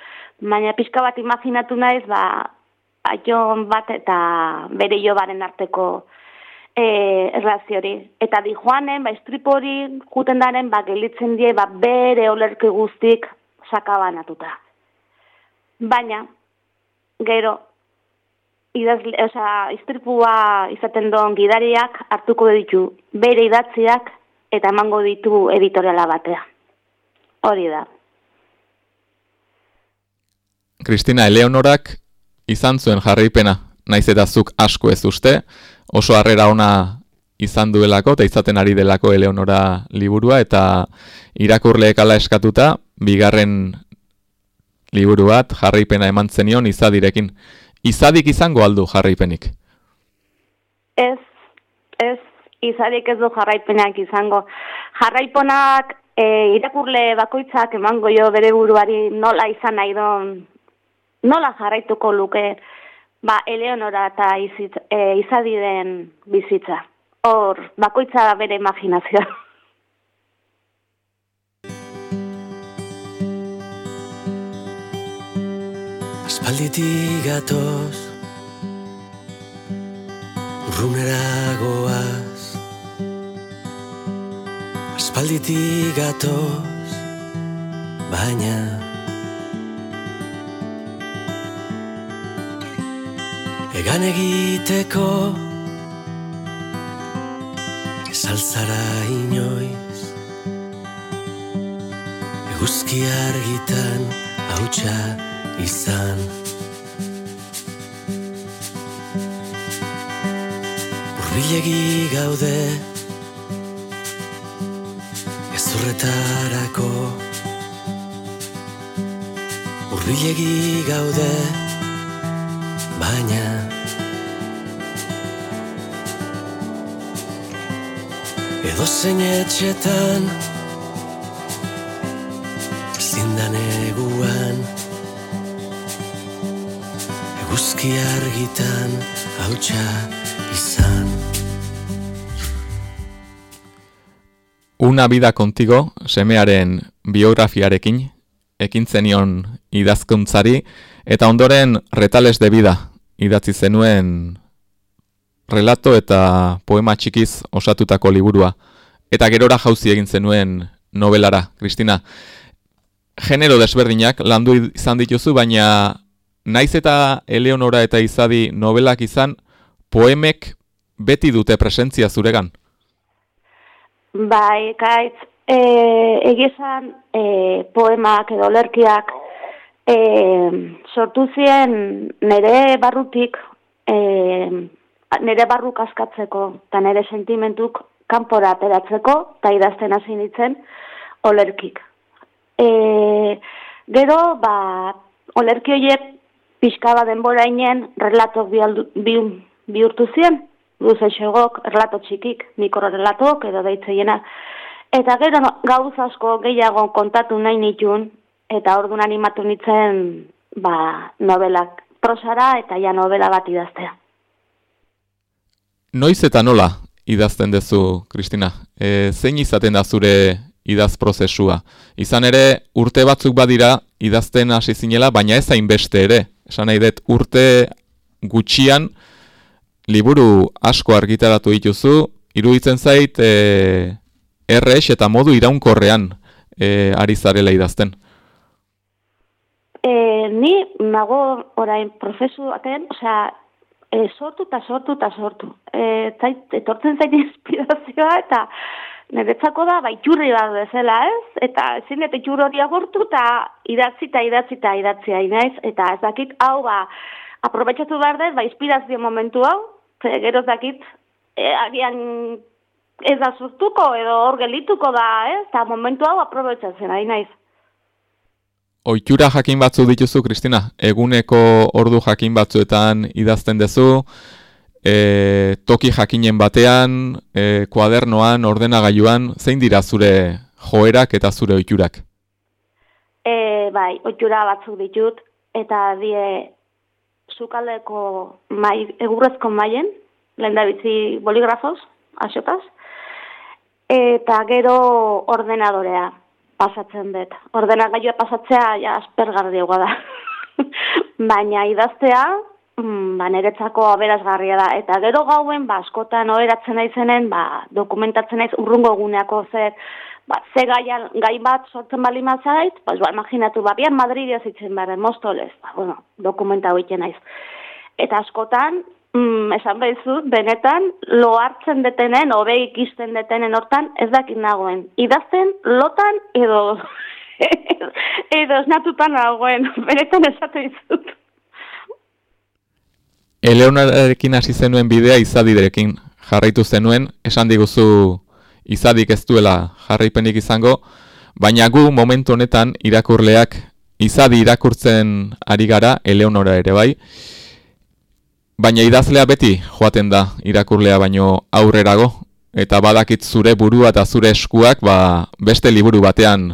baina pixka bat imaginatu naiz, ba, aion bat eta bere jo baren arteko e, erlaziori. Eta di joanen, ba, estripori juten daren, ba, gelitzen die, ba, bere olerke guztik sakabanatuta. Baina, gero, idaz, oza, istripua izaten doan gidariak hartuko ditu bere idatziak eta emango ditu editoriala batea. Hori da. Kristina, Eleonorak izan zuen jarraipena, naiz eta zuk asko ez uste, oso harrera ona izan duelako eta izaten ari delako Eleonora liburua eta irakurleek ala eskatuta, bigarren liburu bat jarraipena eman zenion izadirekin. Izadik izango aldu jarraipenik? Ez, ez, izadik ez du jarraipenak izango. Jarraiponak e, irakurle bakoitzak emango jo bere buruari nola izan nahi don nola jarraituko luke ba, Eleonora eta izit, e, izadi den bizitza. Hor, bakoitza bere imaginazioa. Aspalditik gatoz Urrunera goaz. Aspalditik gatoz Baina Egan egiteko Ezaltzara inoiz. Eguzki argitan hautsa izan. Urbilegi gaude Ezurretarako Urbilegi gaude baina Edo zein etxetan Eguzki argitan hautsa izan Una vida contigo, semearen biografiarekin, ekin zenion idazkuntzari, eta ondoren retales de vida idatzi zenuen relato eta poema txikiz osatutako liburua. Eta gerora jauzi egin zenuen novelara, Kristina. Genero desberdinak landu izan dituzu, baina naiz eta Eleonora eta Izadi novelak izan, poemek beti dute presentzia zuregan. Bai, gaitz, e, egizan e, poemak edo lerkiak e, sortu ziren nire barrutik, e, nire barruk askatzeko eta nire sentimentuk kanpora ateratzeko eta idazten hasi nintzen olerkik. E, gero, ba, olerki horiek pixka bat denbora inen relatok bi, bihurtu ziren, luze xogok, relato txikik, mikrorelatok edo deitzeiena. Eta gero gauz asko gehiago kontatu nahi nitun, eta orduan animatu nitzen ba, novelak prosara eta ja novela bat idaztea. Noiz eta nola idazten duzu, Kristina? E, zein izaten da zure idaz prozesua? Izan ere, urte batzuk badira idazten hasi zinela, baina ez hainbeste ere. Esan nahi dut, urte gutxian, liburu asko argitaratu dituzu, iruditzen zait e, errex eta modu iraunkorrean e, ari zarela idazten. E, ni nago orain prozesu aten, osea, e, sortu eta sortu eta sortu. E, zait, etortzen zait inspirazioa eta niretzako da baiturri bat bezala ez, eta ezin eta itxur hori agurtu eta idatzi eta idatzi eta idatzi naiz, eta ez dakit hau ba, aprobetsatu behar dut, ba, inspirazio momentu hau, ze gero dakit, e, agian ez da zurtuko edo hor gelituko da, ez? Eta momentu hau aprobetsatzen, ari naiz. Oitura jakin batzu dituzu, Kristina? Eguneko ordu jakin batzuetan idazten duzu, e, toki jakinen batean, e, kuadernoan, ordenagailuan, zein dira zure joerak eta zure oiturak? E, bai, oitura batzuk ditut, eta die zukaldeko mai, egurrezko maien, lehen da bitzi boligrafoz, asokaz, eta gero ordenadorea pasatzen dut. Ordenagailua pasatzea ja aspergarria da. Baina idaztea, mm, ba, niretzako aberazgarria da. Eta gero gauen, ba, askotan oheratzen naizenen, ba, dokumentatzen naiz urrungo eguneako zer, ba, ze gai, gai bat sortzen bali mazait, ba, ba, imaginatu, ba, bian Madridia zitzen baren, mostolez, ba, bueno, dokumenta hoiten naiz. Eta askotan, mm, esan behizu, benetan, lo hartzen detenen, obe ikisten detenen hortan, ez dakit nagoen. Idazten, lotan, edo, edo esnatutan nagoen, benetan esatu izut. Eleonarekin hasi zenuen bidea izadiderekin jarraitu zenuen, esan diguzu izadik ez duela jarraipenik izango, baina gu momentu honetan irakurleak izadi irakurtzen ari gara, Eleonora ere bai, baina idazlea beti joaten da irakurlea baino aurrerago, eta badakit zure burua eta zure eskuak ba, beste liburu batean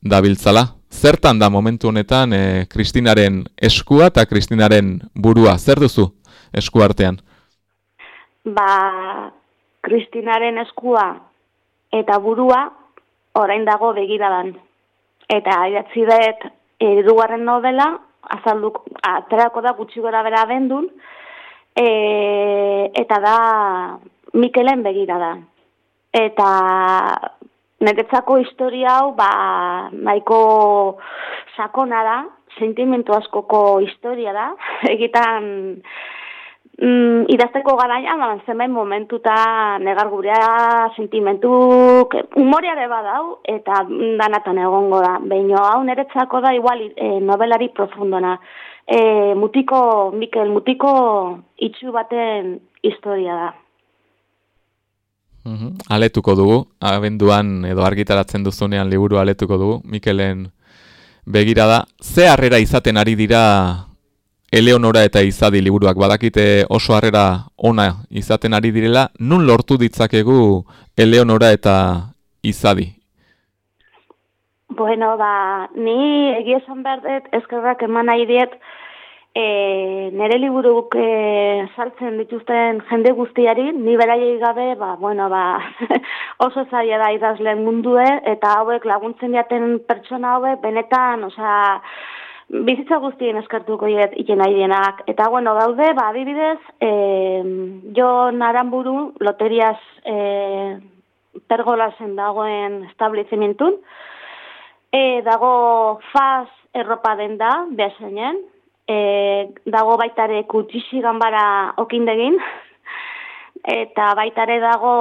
dabiltzala. Zertan da momentu honetan e, Kristinaren eskua eta Kristinaren burua, zer duzu esku artean? Ba, Kristinaren eskua eta burua orain dago begiradan. Eta idatzi dut edugarren novela, azalduk, aterako da gutxi gora bera bendun, e, eta da Mikelen begirada. Eta niretzako historia hau ba, nahiko sakona da, sentimentu askoko historia da, egitan mm, idazteko garaia, ba, zemen momentuta negar gurea, sentimentuk, umoria ere badau, eta danatan egongo da. Beino hau niretzako da igual e, novelari profundona. E, mutiko, Mikel, mutiko itxu baten historia da. Uhum. Aletuko dugu, abenduan edo argitaratzen duzunean liburu aletuko dugu, Mikelen begirada. Ze harrera izaten ari dira Eleonora eta Izadi liburuak badakite oso harrera ona izaten ari direla, nun lortu ditzakegu Eleonora eta Izadi? Bueno, ba, ni egia esan behar dut, eskerrak eman nahi diet, e, nire liburuk e, saltzen dituzten jende guztiari, ni beraiei gabe, ba, bueno, ba, oso zaila da idazlen mundue, eta hauek laguntzen diaten pertsona hauek, benetan, osea, bizitza guztien eskartuko iet iken nahi. Eta, bueno, daude, ba, adibidez, e, jo naranburu, loteriaz e, pergolasen dagoen establizimintun, e, dago faz erropa den da, behaseinen, e, dago baitare kutxixi ganbara okindegin, eta baitare dago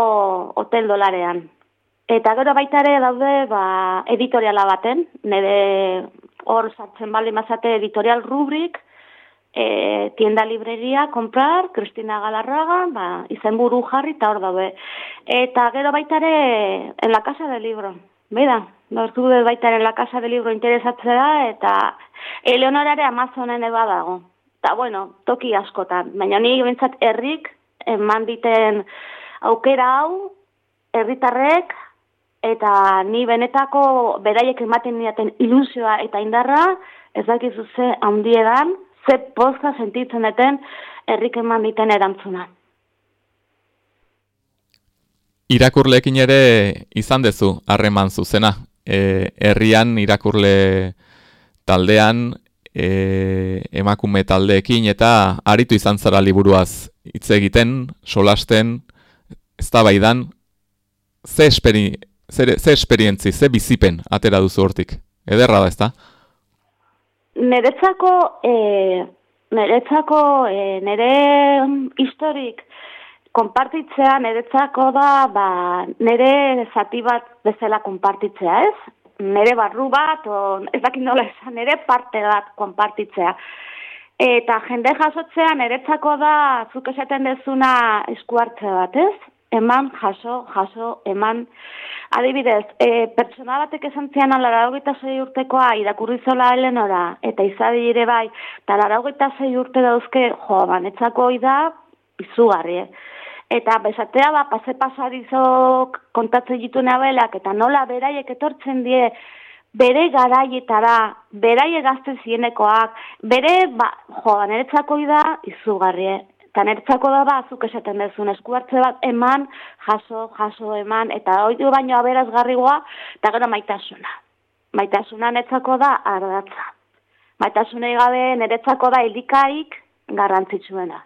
hotel dolarean. Eta gero baitare daude ba, editoriala baten, nire hor sartzen bali mazate editorial rubrik, e, tienda libreria, comprar, Cristina Galarraga, ba, izen buru jarri eta hor daude. Eta gero baitare en la casa del libro, Beida, nortu dut baita en la casa del libro interesatzea eta Eleonorare Amazonen eba dago. Eta bueno, toki askotan. Baina ni bentsat herrik eman diten aukera hau, herritarrek eta ni benetako beraiek ematen diaten ilusioa eta indarra, ez dakizu ze handiedan, ze posta sentitzen deten herrik eman diten erantzuna. Irakurleekin ere izan dezu harreman zuzena. E, herrian irakurle taldean e, emakume taldeekin eta aritu izan zara liburuaz hitz egiten, solasten, eztabaidan ze esperi ze, ze esperientzi, ze bizipen atera duzu hortik. Ederra da, ezta? Neretzako eh neretzako eh nere historik konpartitzea niretzako da, ba, nire zati bat bezala konpartitzea, ez? Nire barru bat, o, ez dakit nola esan, nire parte bat konpartitzea. Eta jende jasotzea niretzako da, zuk esaten dezuna eskuartze bat, ez? Eman, jaso, jaso, eman. Adibidez, e, pertsona batek esan zian alara zei urtekoa irakurri zola helenora, eta izadi ere bai, eta alara zei urte dauzke, jo, banetzako da, izugarri, eh? Eta besatea ba, pase pasarizok kontatzen ditu nabelak, eta nola beraiek etortzen die, bere garaietara, beraie gazte zienekoak, bere, ba, jo, da, izugarri, eta niretzako da, ba, zuk esaten dezun, eskuartze bat, eman, jaso, jaso, eman, eta hori baino aberaz garrigoa, eta gero maitasuna. Maitasuna niretzako da, ardatza. Maitasunei gabe niretzako da, elikaik garrantzitsuena.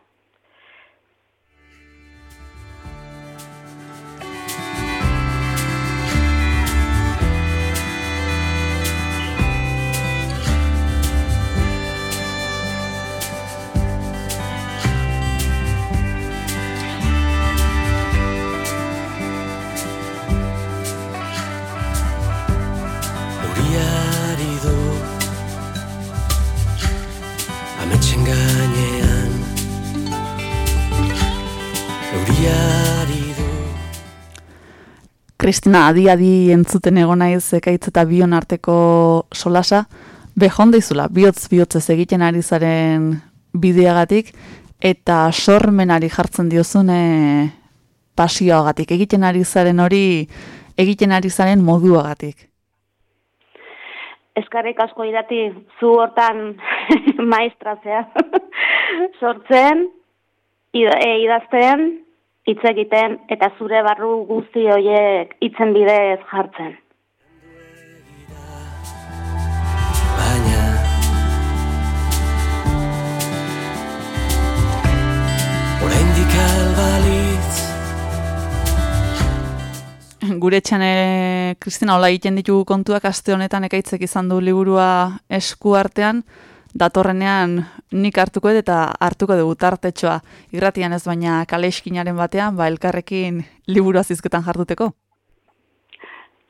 Kristina, adi-adi entzuten egon naiz ekaitz eta bion arteko solasa, behonda izula, bihotz bihotzez egiten ari zaren bideagatik, eta sormenari jartzen diozune pasioagatik, egiten ari zaren hori, egiten ari zaren moduagatik. Eskarrik asko irati, zu hortan maestrazea. Sortzen, e, idazten, hitz egiten eta zure barru guzti horiek hitzen bidez jartzen. Gure txane, Kristina, hola egiten ditugu kontuak aste honetan ekaitzek izan du liburua esku artean, datorrenean nik hartuko dut eta hartuko dugu tartetxoa. Irratian ez baina kale eskinaren batean, ba elkarrekin liburu azizketan jartuteko?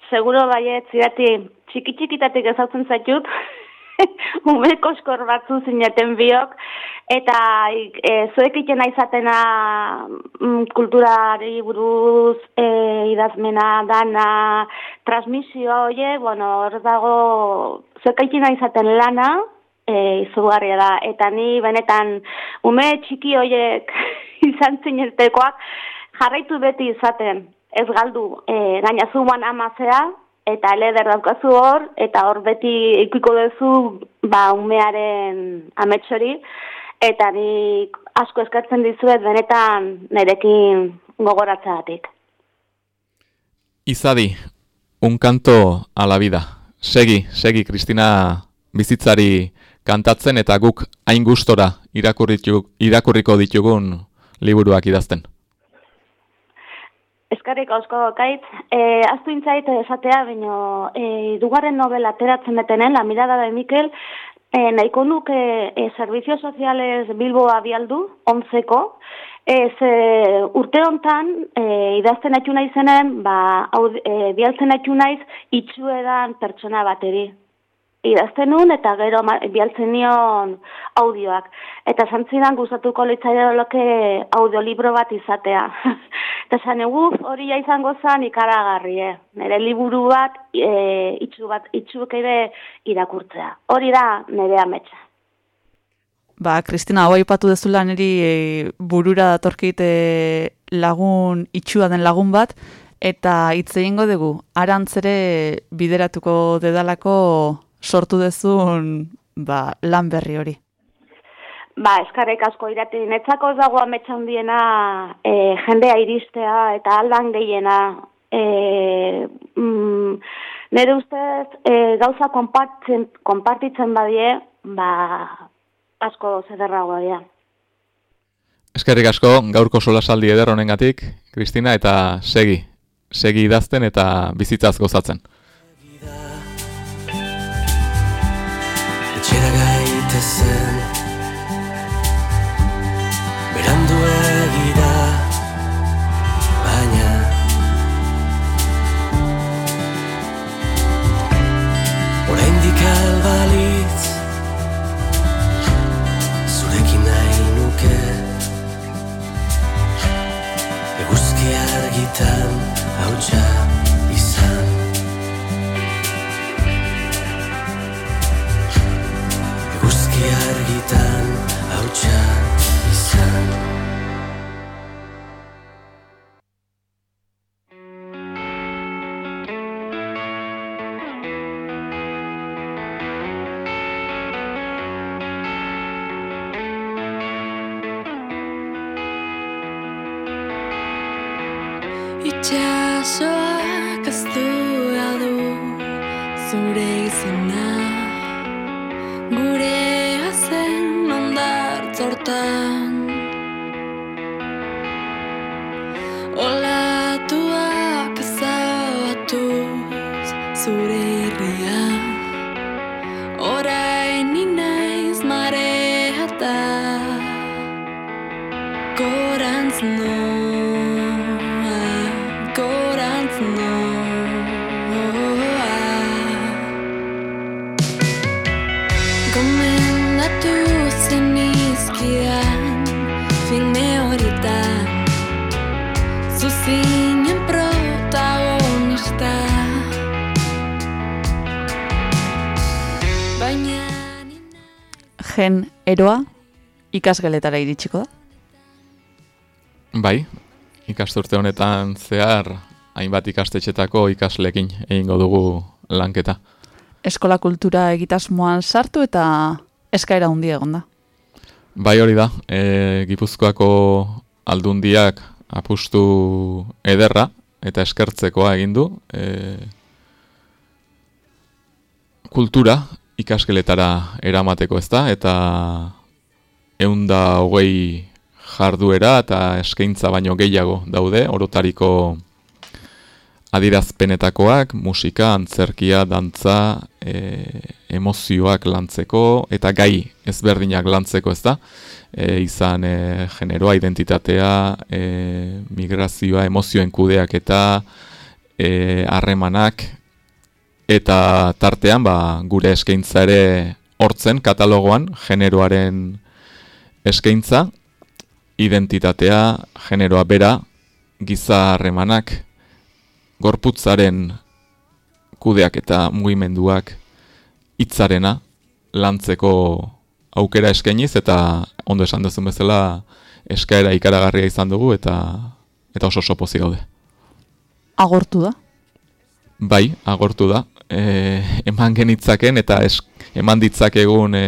Seguro baiet, zirati, txiki-txikitatik ezautzen zaitut, ume koskor batzu zineten biok, eta e, zuek ikena izatena mm, kulturari buruz, e, idazmena, dana, transmisio, oie, bueno, hor dago, zuek ikena izaten lana, e, izugarria da. Eta ni benetan ume txiki hoiek izan zineltekoak jarraitu beti izaten ez galdu e, gaina zuan amazea eta leder daukazu hor, eta hor beti ikiko duzu ba, umearen ametsori, eta nik asko eskatzen dizuet benetan nerekin gogoratzagatik. Izadi, un canto a la vida. Segi, segi, Kristina bizitzari kantatzen eta guk hain gustora irakurriko ditugun liburuak idazten. Eskarrik ausko dokaitz. E, aztu intzait esatea, baina e, dugarren novela ateratzen detenen, La mirada de Mikel, e, nahiko nuke e, Servizio Soziales Bilbo abialdu, onzeko, Ez, e, urte hontan, e, idazten atxu naizenen, ba, e, bialtzen atxu naiz, itxuedan pertsona bateri idazten nun eta gero bialtzen nion audioak. Eta zantzidan gustatuko litzaideoloke audiolibro bat izatea. eta zan hori ja izango zan ikaragarri, eh? Nere liburu bat, e, itxu bat, itxuk ere irakurtzea. Hori da nere ametsa. Ba, Kristina, hau aipatu dezula niri e, burura datorkite lagun, itxua den lagun bat, eta hitz egingo dugu, arantzere bideratuko dedalako sortu dezun ba, lan berri hori? Ba, eskarek asko irati. Netzako ez dago ametsa hundiena e, jendea iristea eta aldan gehiena. E, mm, nere ustez, e, gauza konpartitzen, konpartitzen badie, ba, asko zederragoa dira. Eskerrik asko, gaurko solasaldi eder honengatik, Kristina, eta segi, segi idazten eta bizitzaz gozatzen. listen. Eroa ikasgeletara iritsiko da? Bai, ikasturte honetan zehar hainbat ikastetxetako ikaslekin egingo dugu lanketa. Eskola kultura egitasmoan sartu eta eskaera handia egon da. Bai hori da, e, Gipuzkoako aldundiak apustu ederra eta eskertzekoa egin du. E, kultura ikaskeletara eramateko ez da, eta eunda hogei jarduera eta eskaintza baino gehiago daude, orotariko adirazpenetakoak, musika, antzerkia, dantza, e, emozioak lantzeko, eta gai ezberdinak lantzeko ez da, e, izan e, generoa, identitatea, e, migrazioa, emozioen kudeak eta e, harremanak, eta tartean ba, gure eskaintza ere hortzen katalogoan, generoaren eskaintza, identitatea, generoa bera, giza harremanak, gorputzaren kudeak eta mugimenduak hitzarena lantzeko aukera eskainiz eta ondo esan duzun bezala eskaera ikaragarria izan dugu eta eta oso oso pozik gaude. Agortu da? bai, agortu da. E, eman genitzaken eta es, eman ditzakegun e,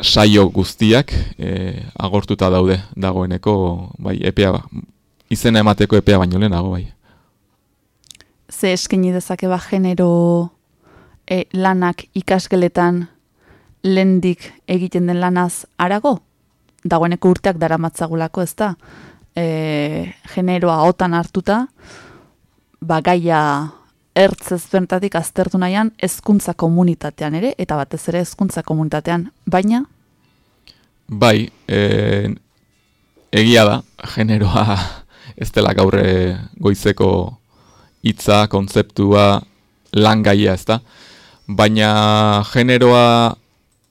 saio guztiak e, agortuta daude dagoeneko bai, epea, izena emateko epea baino lehenago bai. Ze eskaini dezake ba genero e, lanak ikasgeletan lendik egiten den lanaz arago? Dagoeneko urteak daramatzagulako ez da? E, generoa otan hartuta, ba gaia ertz ezbentatik aztertu nahian hezkuntza komunitatean ere, eta batez ere hezkuntza komunitatean, baina? Bai, e, egia da, generoa ez dela gaurre goizeko hitza, kontzeptua, lan gaia ez da, baina generoa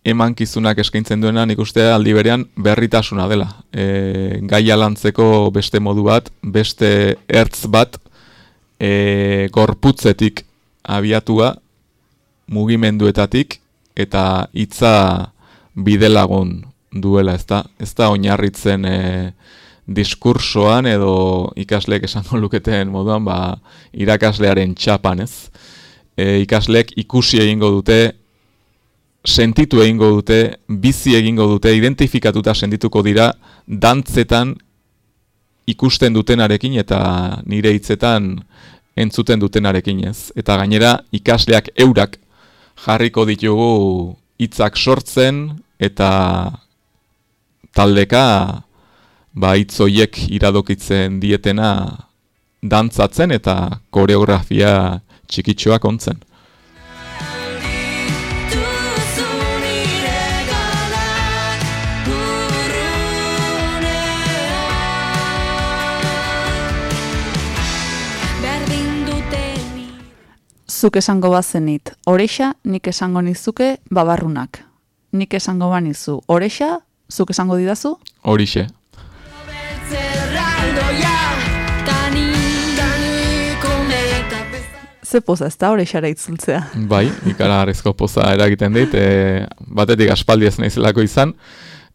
emankizunak eskaintzen duena nik uste aldi berean berritasuna dela. E, gaia lantzeko beste modu bat, beste ertz bat, e, gorputzetik abiatua, mugimenduetatik, eta hitza bidelagun duela, ez da, ez da oinarritzen e, diskursoan edo ikasleek esango luketen moduan, ba, irakaslearen txapan, ez? E, ikasleek ikusi egingo dute, sentitu egingo dute, bizi egingo dute, identifikatuta sentituko dira, dantzetan ikusten dutenarekin eta nire hitzetan entzuten dutenarekin ez. Eta gainera ikasleak eurak jarriko ditugu hitzak sortzen eta taldeka ba hitzoiek iradokitzen dietena dantzatzen eta koreografia txikitxoak ontzen. Zuk esango bazenit, orexa, nik esango nizuke babarrunak. Nik esango banizu, orexa, zuk esango didazu? Horixe. Ze poza ez da orexara itzultzea. Bai, ikaragarrizko poza eragiten dit, e, batetik aspaldi ez naizelako izan,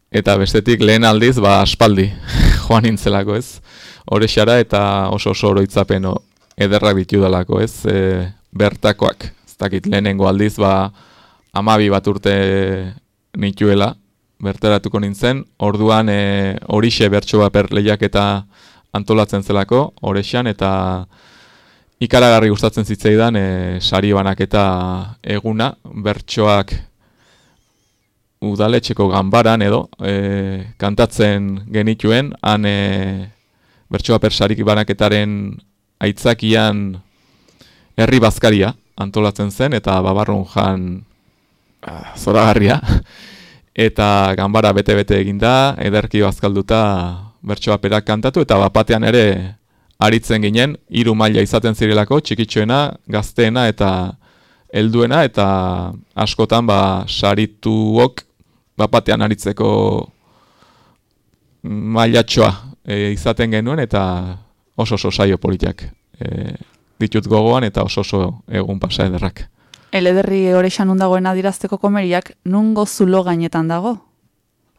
eta bestetik lehen aldiz, ba aspaldi joan nintzelako ez. Orexara eta oso oso oroitzapen o- ederrak ditu dalako ez, e, bertakoak. Ez dakit lehenengo aldiz, ba amabi bat urte nituela, bertaratuko nintzen, orduan e, horixe bertso paper lehiaketa antolatzen zelako, horexan, eta ikaragarri gustatzen zitzaidan e, sari banaketa eguna, bertsoak udaletxeko ganbaran edo e, kantatzen genituen, han e, bertsoa persarik banaketaren aitzakian herri bazkaria antolatzen zen, eta babarrun jan ah, zoragarria, eta ganbara bete-bete eginda, ederki bazkalduta bertsoa perak kantatu, eta bapatean ere aritzen ginen, hiru maila izaten zirelako, txikitxoena, gazteena eta helduena eta askotan ba sarituok bapatean aritzeko mailatxoa e, izaten genuen eta oso oso saio politiak e, ditut gogoan eta oso oso egun pasa ederrak. Elederri orexan undagoen adirazteko komeriak nungo zulo gainetan dago?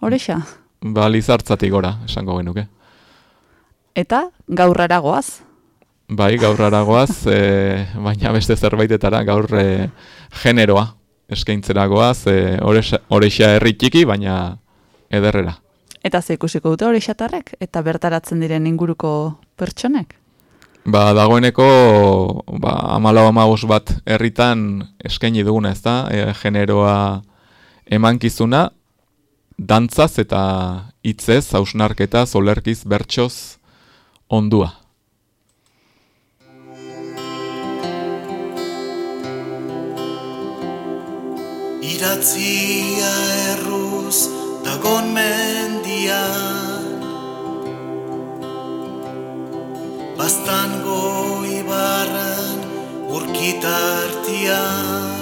Orexa? Ba, lizartzatik gora, esango genuke. Eta gaurrara goaz? Bai, gaur aragoaz, e, baina beste zerbaitetara gaur e, generoa eskaintzeragoaz, e, orexa, orexa herri txiki, baina ederrera. Eta ze ikusiko dute orexatarrek? Eta bertaratzen diren inguruko pertsonek? Ba, dagoeneko ba, amalau amabos bat herritan eskaini duguna ez da, e, generoa emankizuna, dantzaz eta hitzez, hausnarketa, zolerkiz, bertsoz, ondua. Iratzia erruz dagon mendian Baztango ibarran urkitartian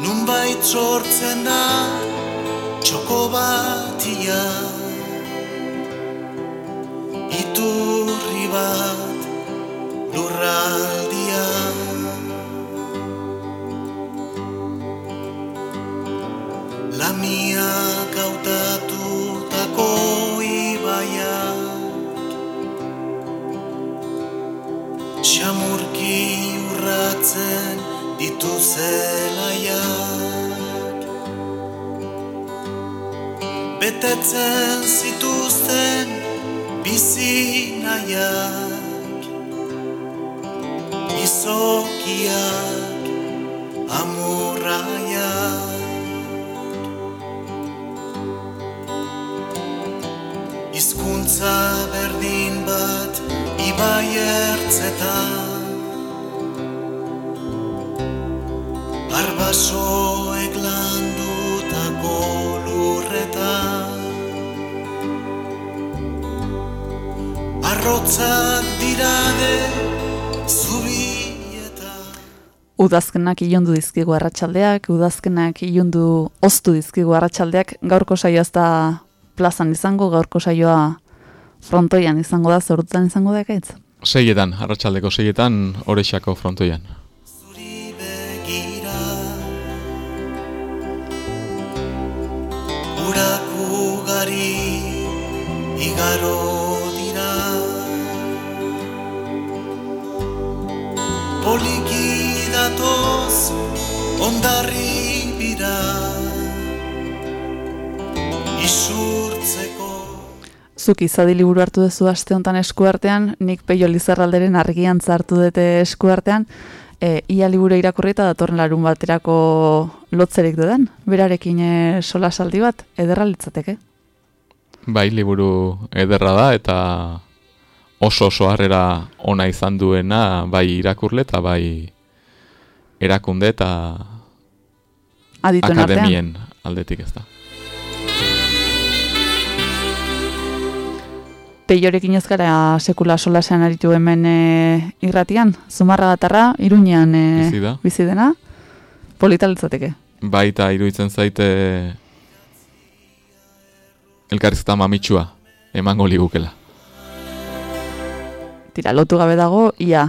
Nunbait sortzen da txoko batian Iturri bat lurraldian Lamia kautatutako zelaiak Betetzen zituzten bizi nahiak Izokiak amurraiak. Hizkuntza berdin bat ibai ertzetan Barbasoek landutako lurretan Arrotzak dirade zubietan Udazkenak ilundu dizkigu arratsaldeak, udazkenak ilundu oztu dizkigu arratsaldeak, gaurko saioa ez da plazan izango, gaurko saioa frontoian izango da, zorutzen izango da ekaitz. Seietan, arratsaldeko seietan, orexako frontoian. Ugari igaro dira. Poliki datoz ondarri bira. Isurtzeko Zuk izadi liburu hartu duzu aste honetan eskuartean, nik peio lizarralderen argian hartu dute eskuartean, e, ia liburu irakurri eta datorren larun baterako lotzerik dudan, berarekin e, solasaldi bat, ederra litzateke. Bai, liburu ederra da eta oso oso harrera ona izan duena bai irakurle eta bai erakunde eta Adituen artean. akademien aldetik ez da. Peiorekin ez gara sekula solasean aritu hemen e, irratian, zumarra datarra, iruñean e, Bizi da. bizi dena, polita litzateke. Baita iruditzen zaite elkarrizketa mamitsua emango ligukela. Tira, lotu gabe dago, ia,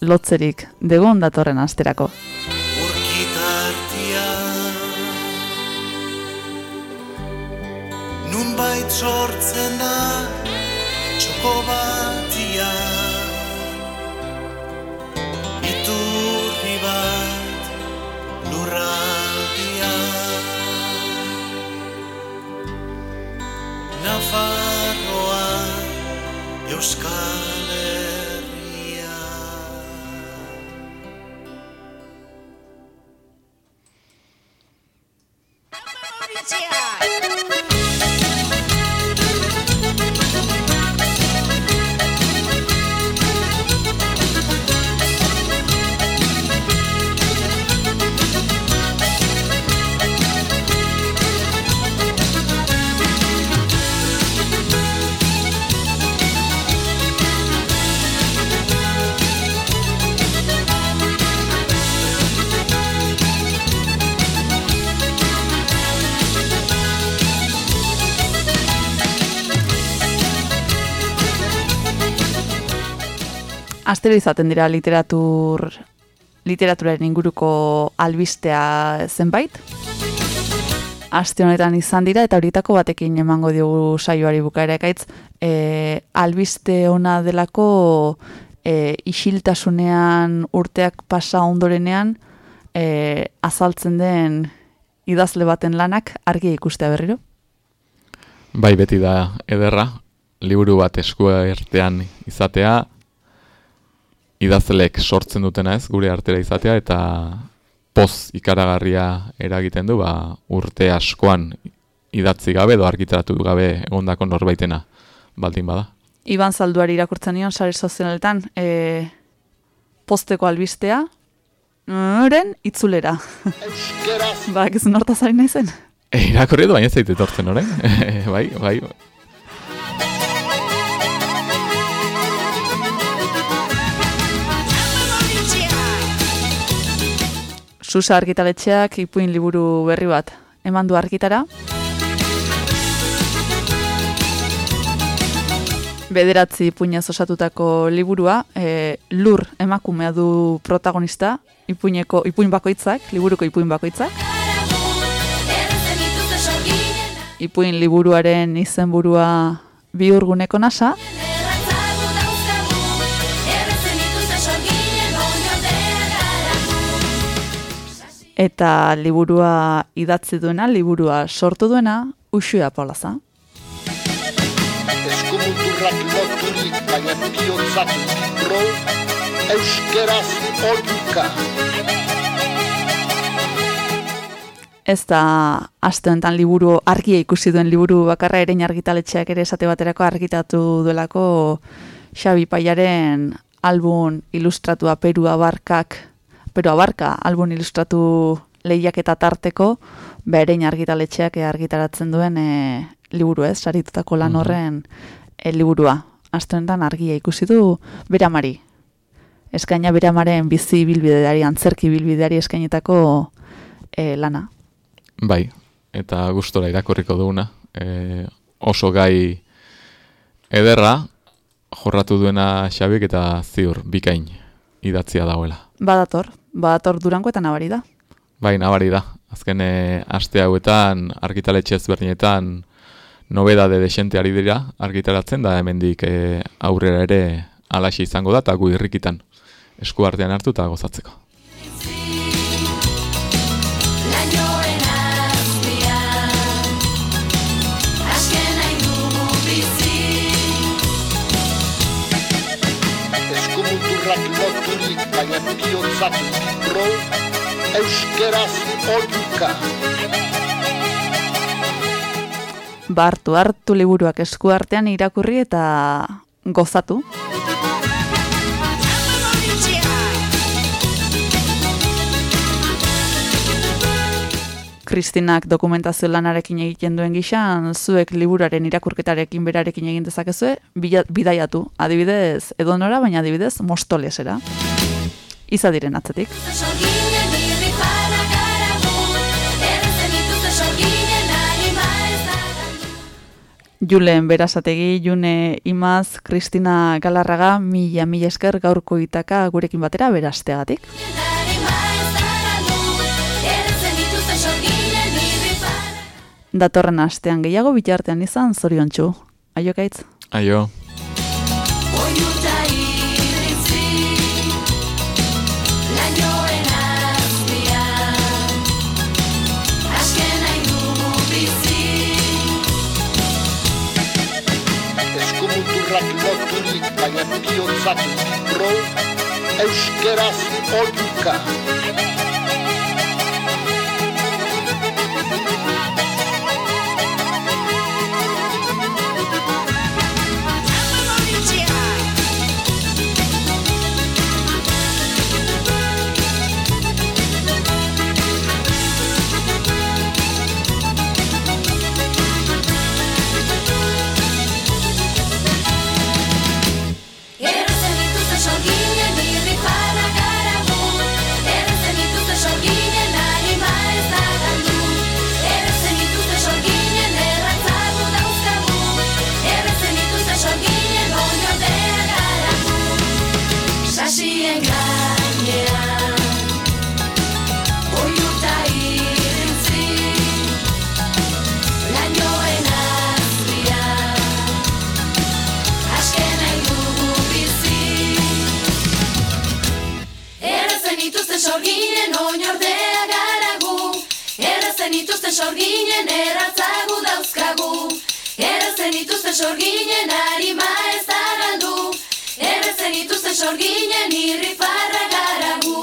lotzerik degon datorren asterako. Nunbait sortzen da txoko batia Iturri bat lurraldia Nafarroa Euskal Herria Astero izaten dira literatur literaturaren inguruko albistea zenbait. Aste honetan izan dira eta horietako batekin emango diogu saioari bukaera ekaitz. E, albiste ona delako e, isiltasunean urteak pasa ondorenean e, azaltzen den idazle baten lanak argia ikustea berriro. Bai beti da ederra, liburu bat eskua ertean izatea, idazlek sortzen dutena ez, gure artera izatea, eta poz ikaragarria eragiten du, ba, urte askoan idatzi gabe edo argitaratu gabe egondako norbaitena baldin bada. Iban Zalduari irakurtzen nion sare sozialetan e, posteko albistea noren itzulera. ba, ez nortaz ari naizen. E, irakurri edo baina ez zaite etortzen orain. bai, bai. Susa argitaletxeak ipuin liburu berri bat eman du argitara. Bederatzi ipuinez osatutako liburua, e, lur emakumea du protagonista, ipuineko, ipuin bakoitzak, liburuko ipuin bakoitzak. Ipuin liburuaren izenburua biurguneko nasa. Eta liburua idatzi duena, liburua sortu duena, Uxua Polaza. Eskumuturrak loturik, baina biontzak pro, euskeraz oiuka. Ez da aste honetan liburu argia ikusi duen liburu bakarra erein argitaletxeak ere esate baterako argitatu duelako Xabi Paiaren album ilustratua Peru Abarkak, Peru Abarka album ilustratu lehiak eta tarteko, ba erein argitaletxeak argitaratzen duen e, liburu ez, saritutako lan horren e, liburua. Aste honetan argia ikusi du beramari. Eskaina beramaren bizi bilbideari, antzerki bilbideari eskainetako e, lana. Bai, eta gustora irakorriko duguna. E, oso gai ederra, jorratu duena xabik eta ziur, bikain idatzia dagoela. Badator, badator durango eta nabari da. Bai, nabari da. Azken e, aste hauetan, argitaletxe ezberdinetan, nobedade desente ari dira argitaratzen da hemendik e, aurrera ere alaxi izango da eta gu irrikitan esku artean hartu eta gozatzeko. Eskumuturrak loturik, baina biontzak euskeraz oiuka. Ba hartu, liburuak esku artean irakurri eta gozatu. Kristinak dokumentazio lanarekin egiten duen gixan, zuek liburaren irakurketarekin berarekin egin dezakezue, bidaiatu, adibidez edonora, baina adibidez mostolesera. Izadiren atzetik. Julen Berasategi, June Imaz, Kristina Galarraga, mila mila esker gaurko itaka gurekin batera berasteagatik. Datorren astean gehiago bitartean izan zoriontsu. Aiokaitz. Aio. Loturik, baina biontzak pro, euskeraz oiuka. sorginen oinordea garagu. Errazen ituzten sorginen erratzagu dauzkagu. Errazen ituzten sorginen harima ez da galdu. Errazen ituzten sorginen irri garagu.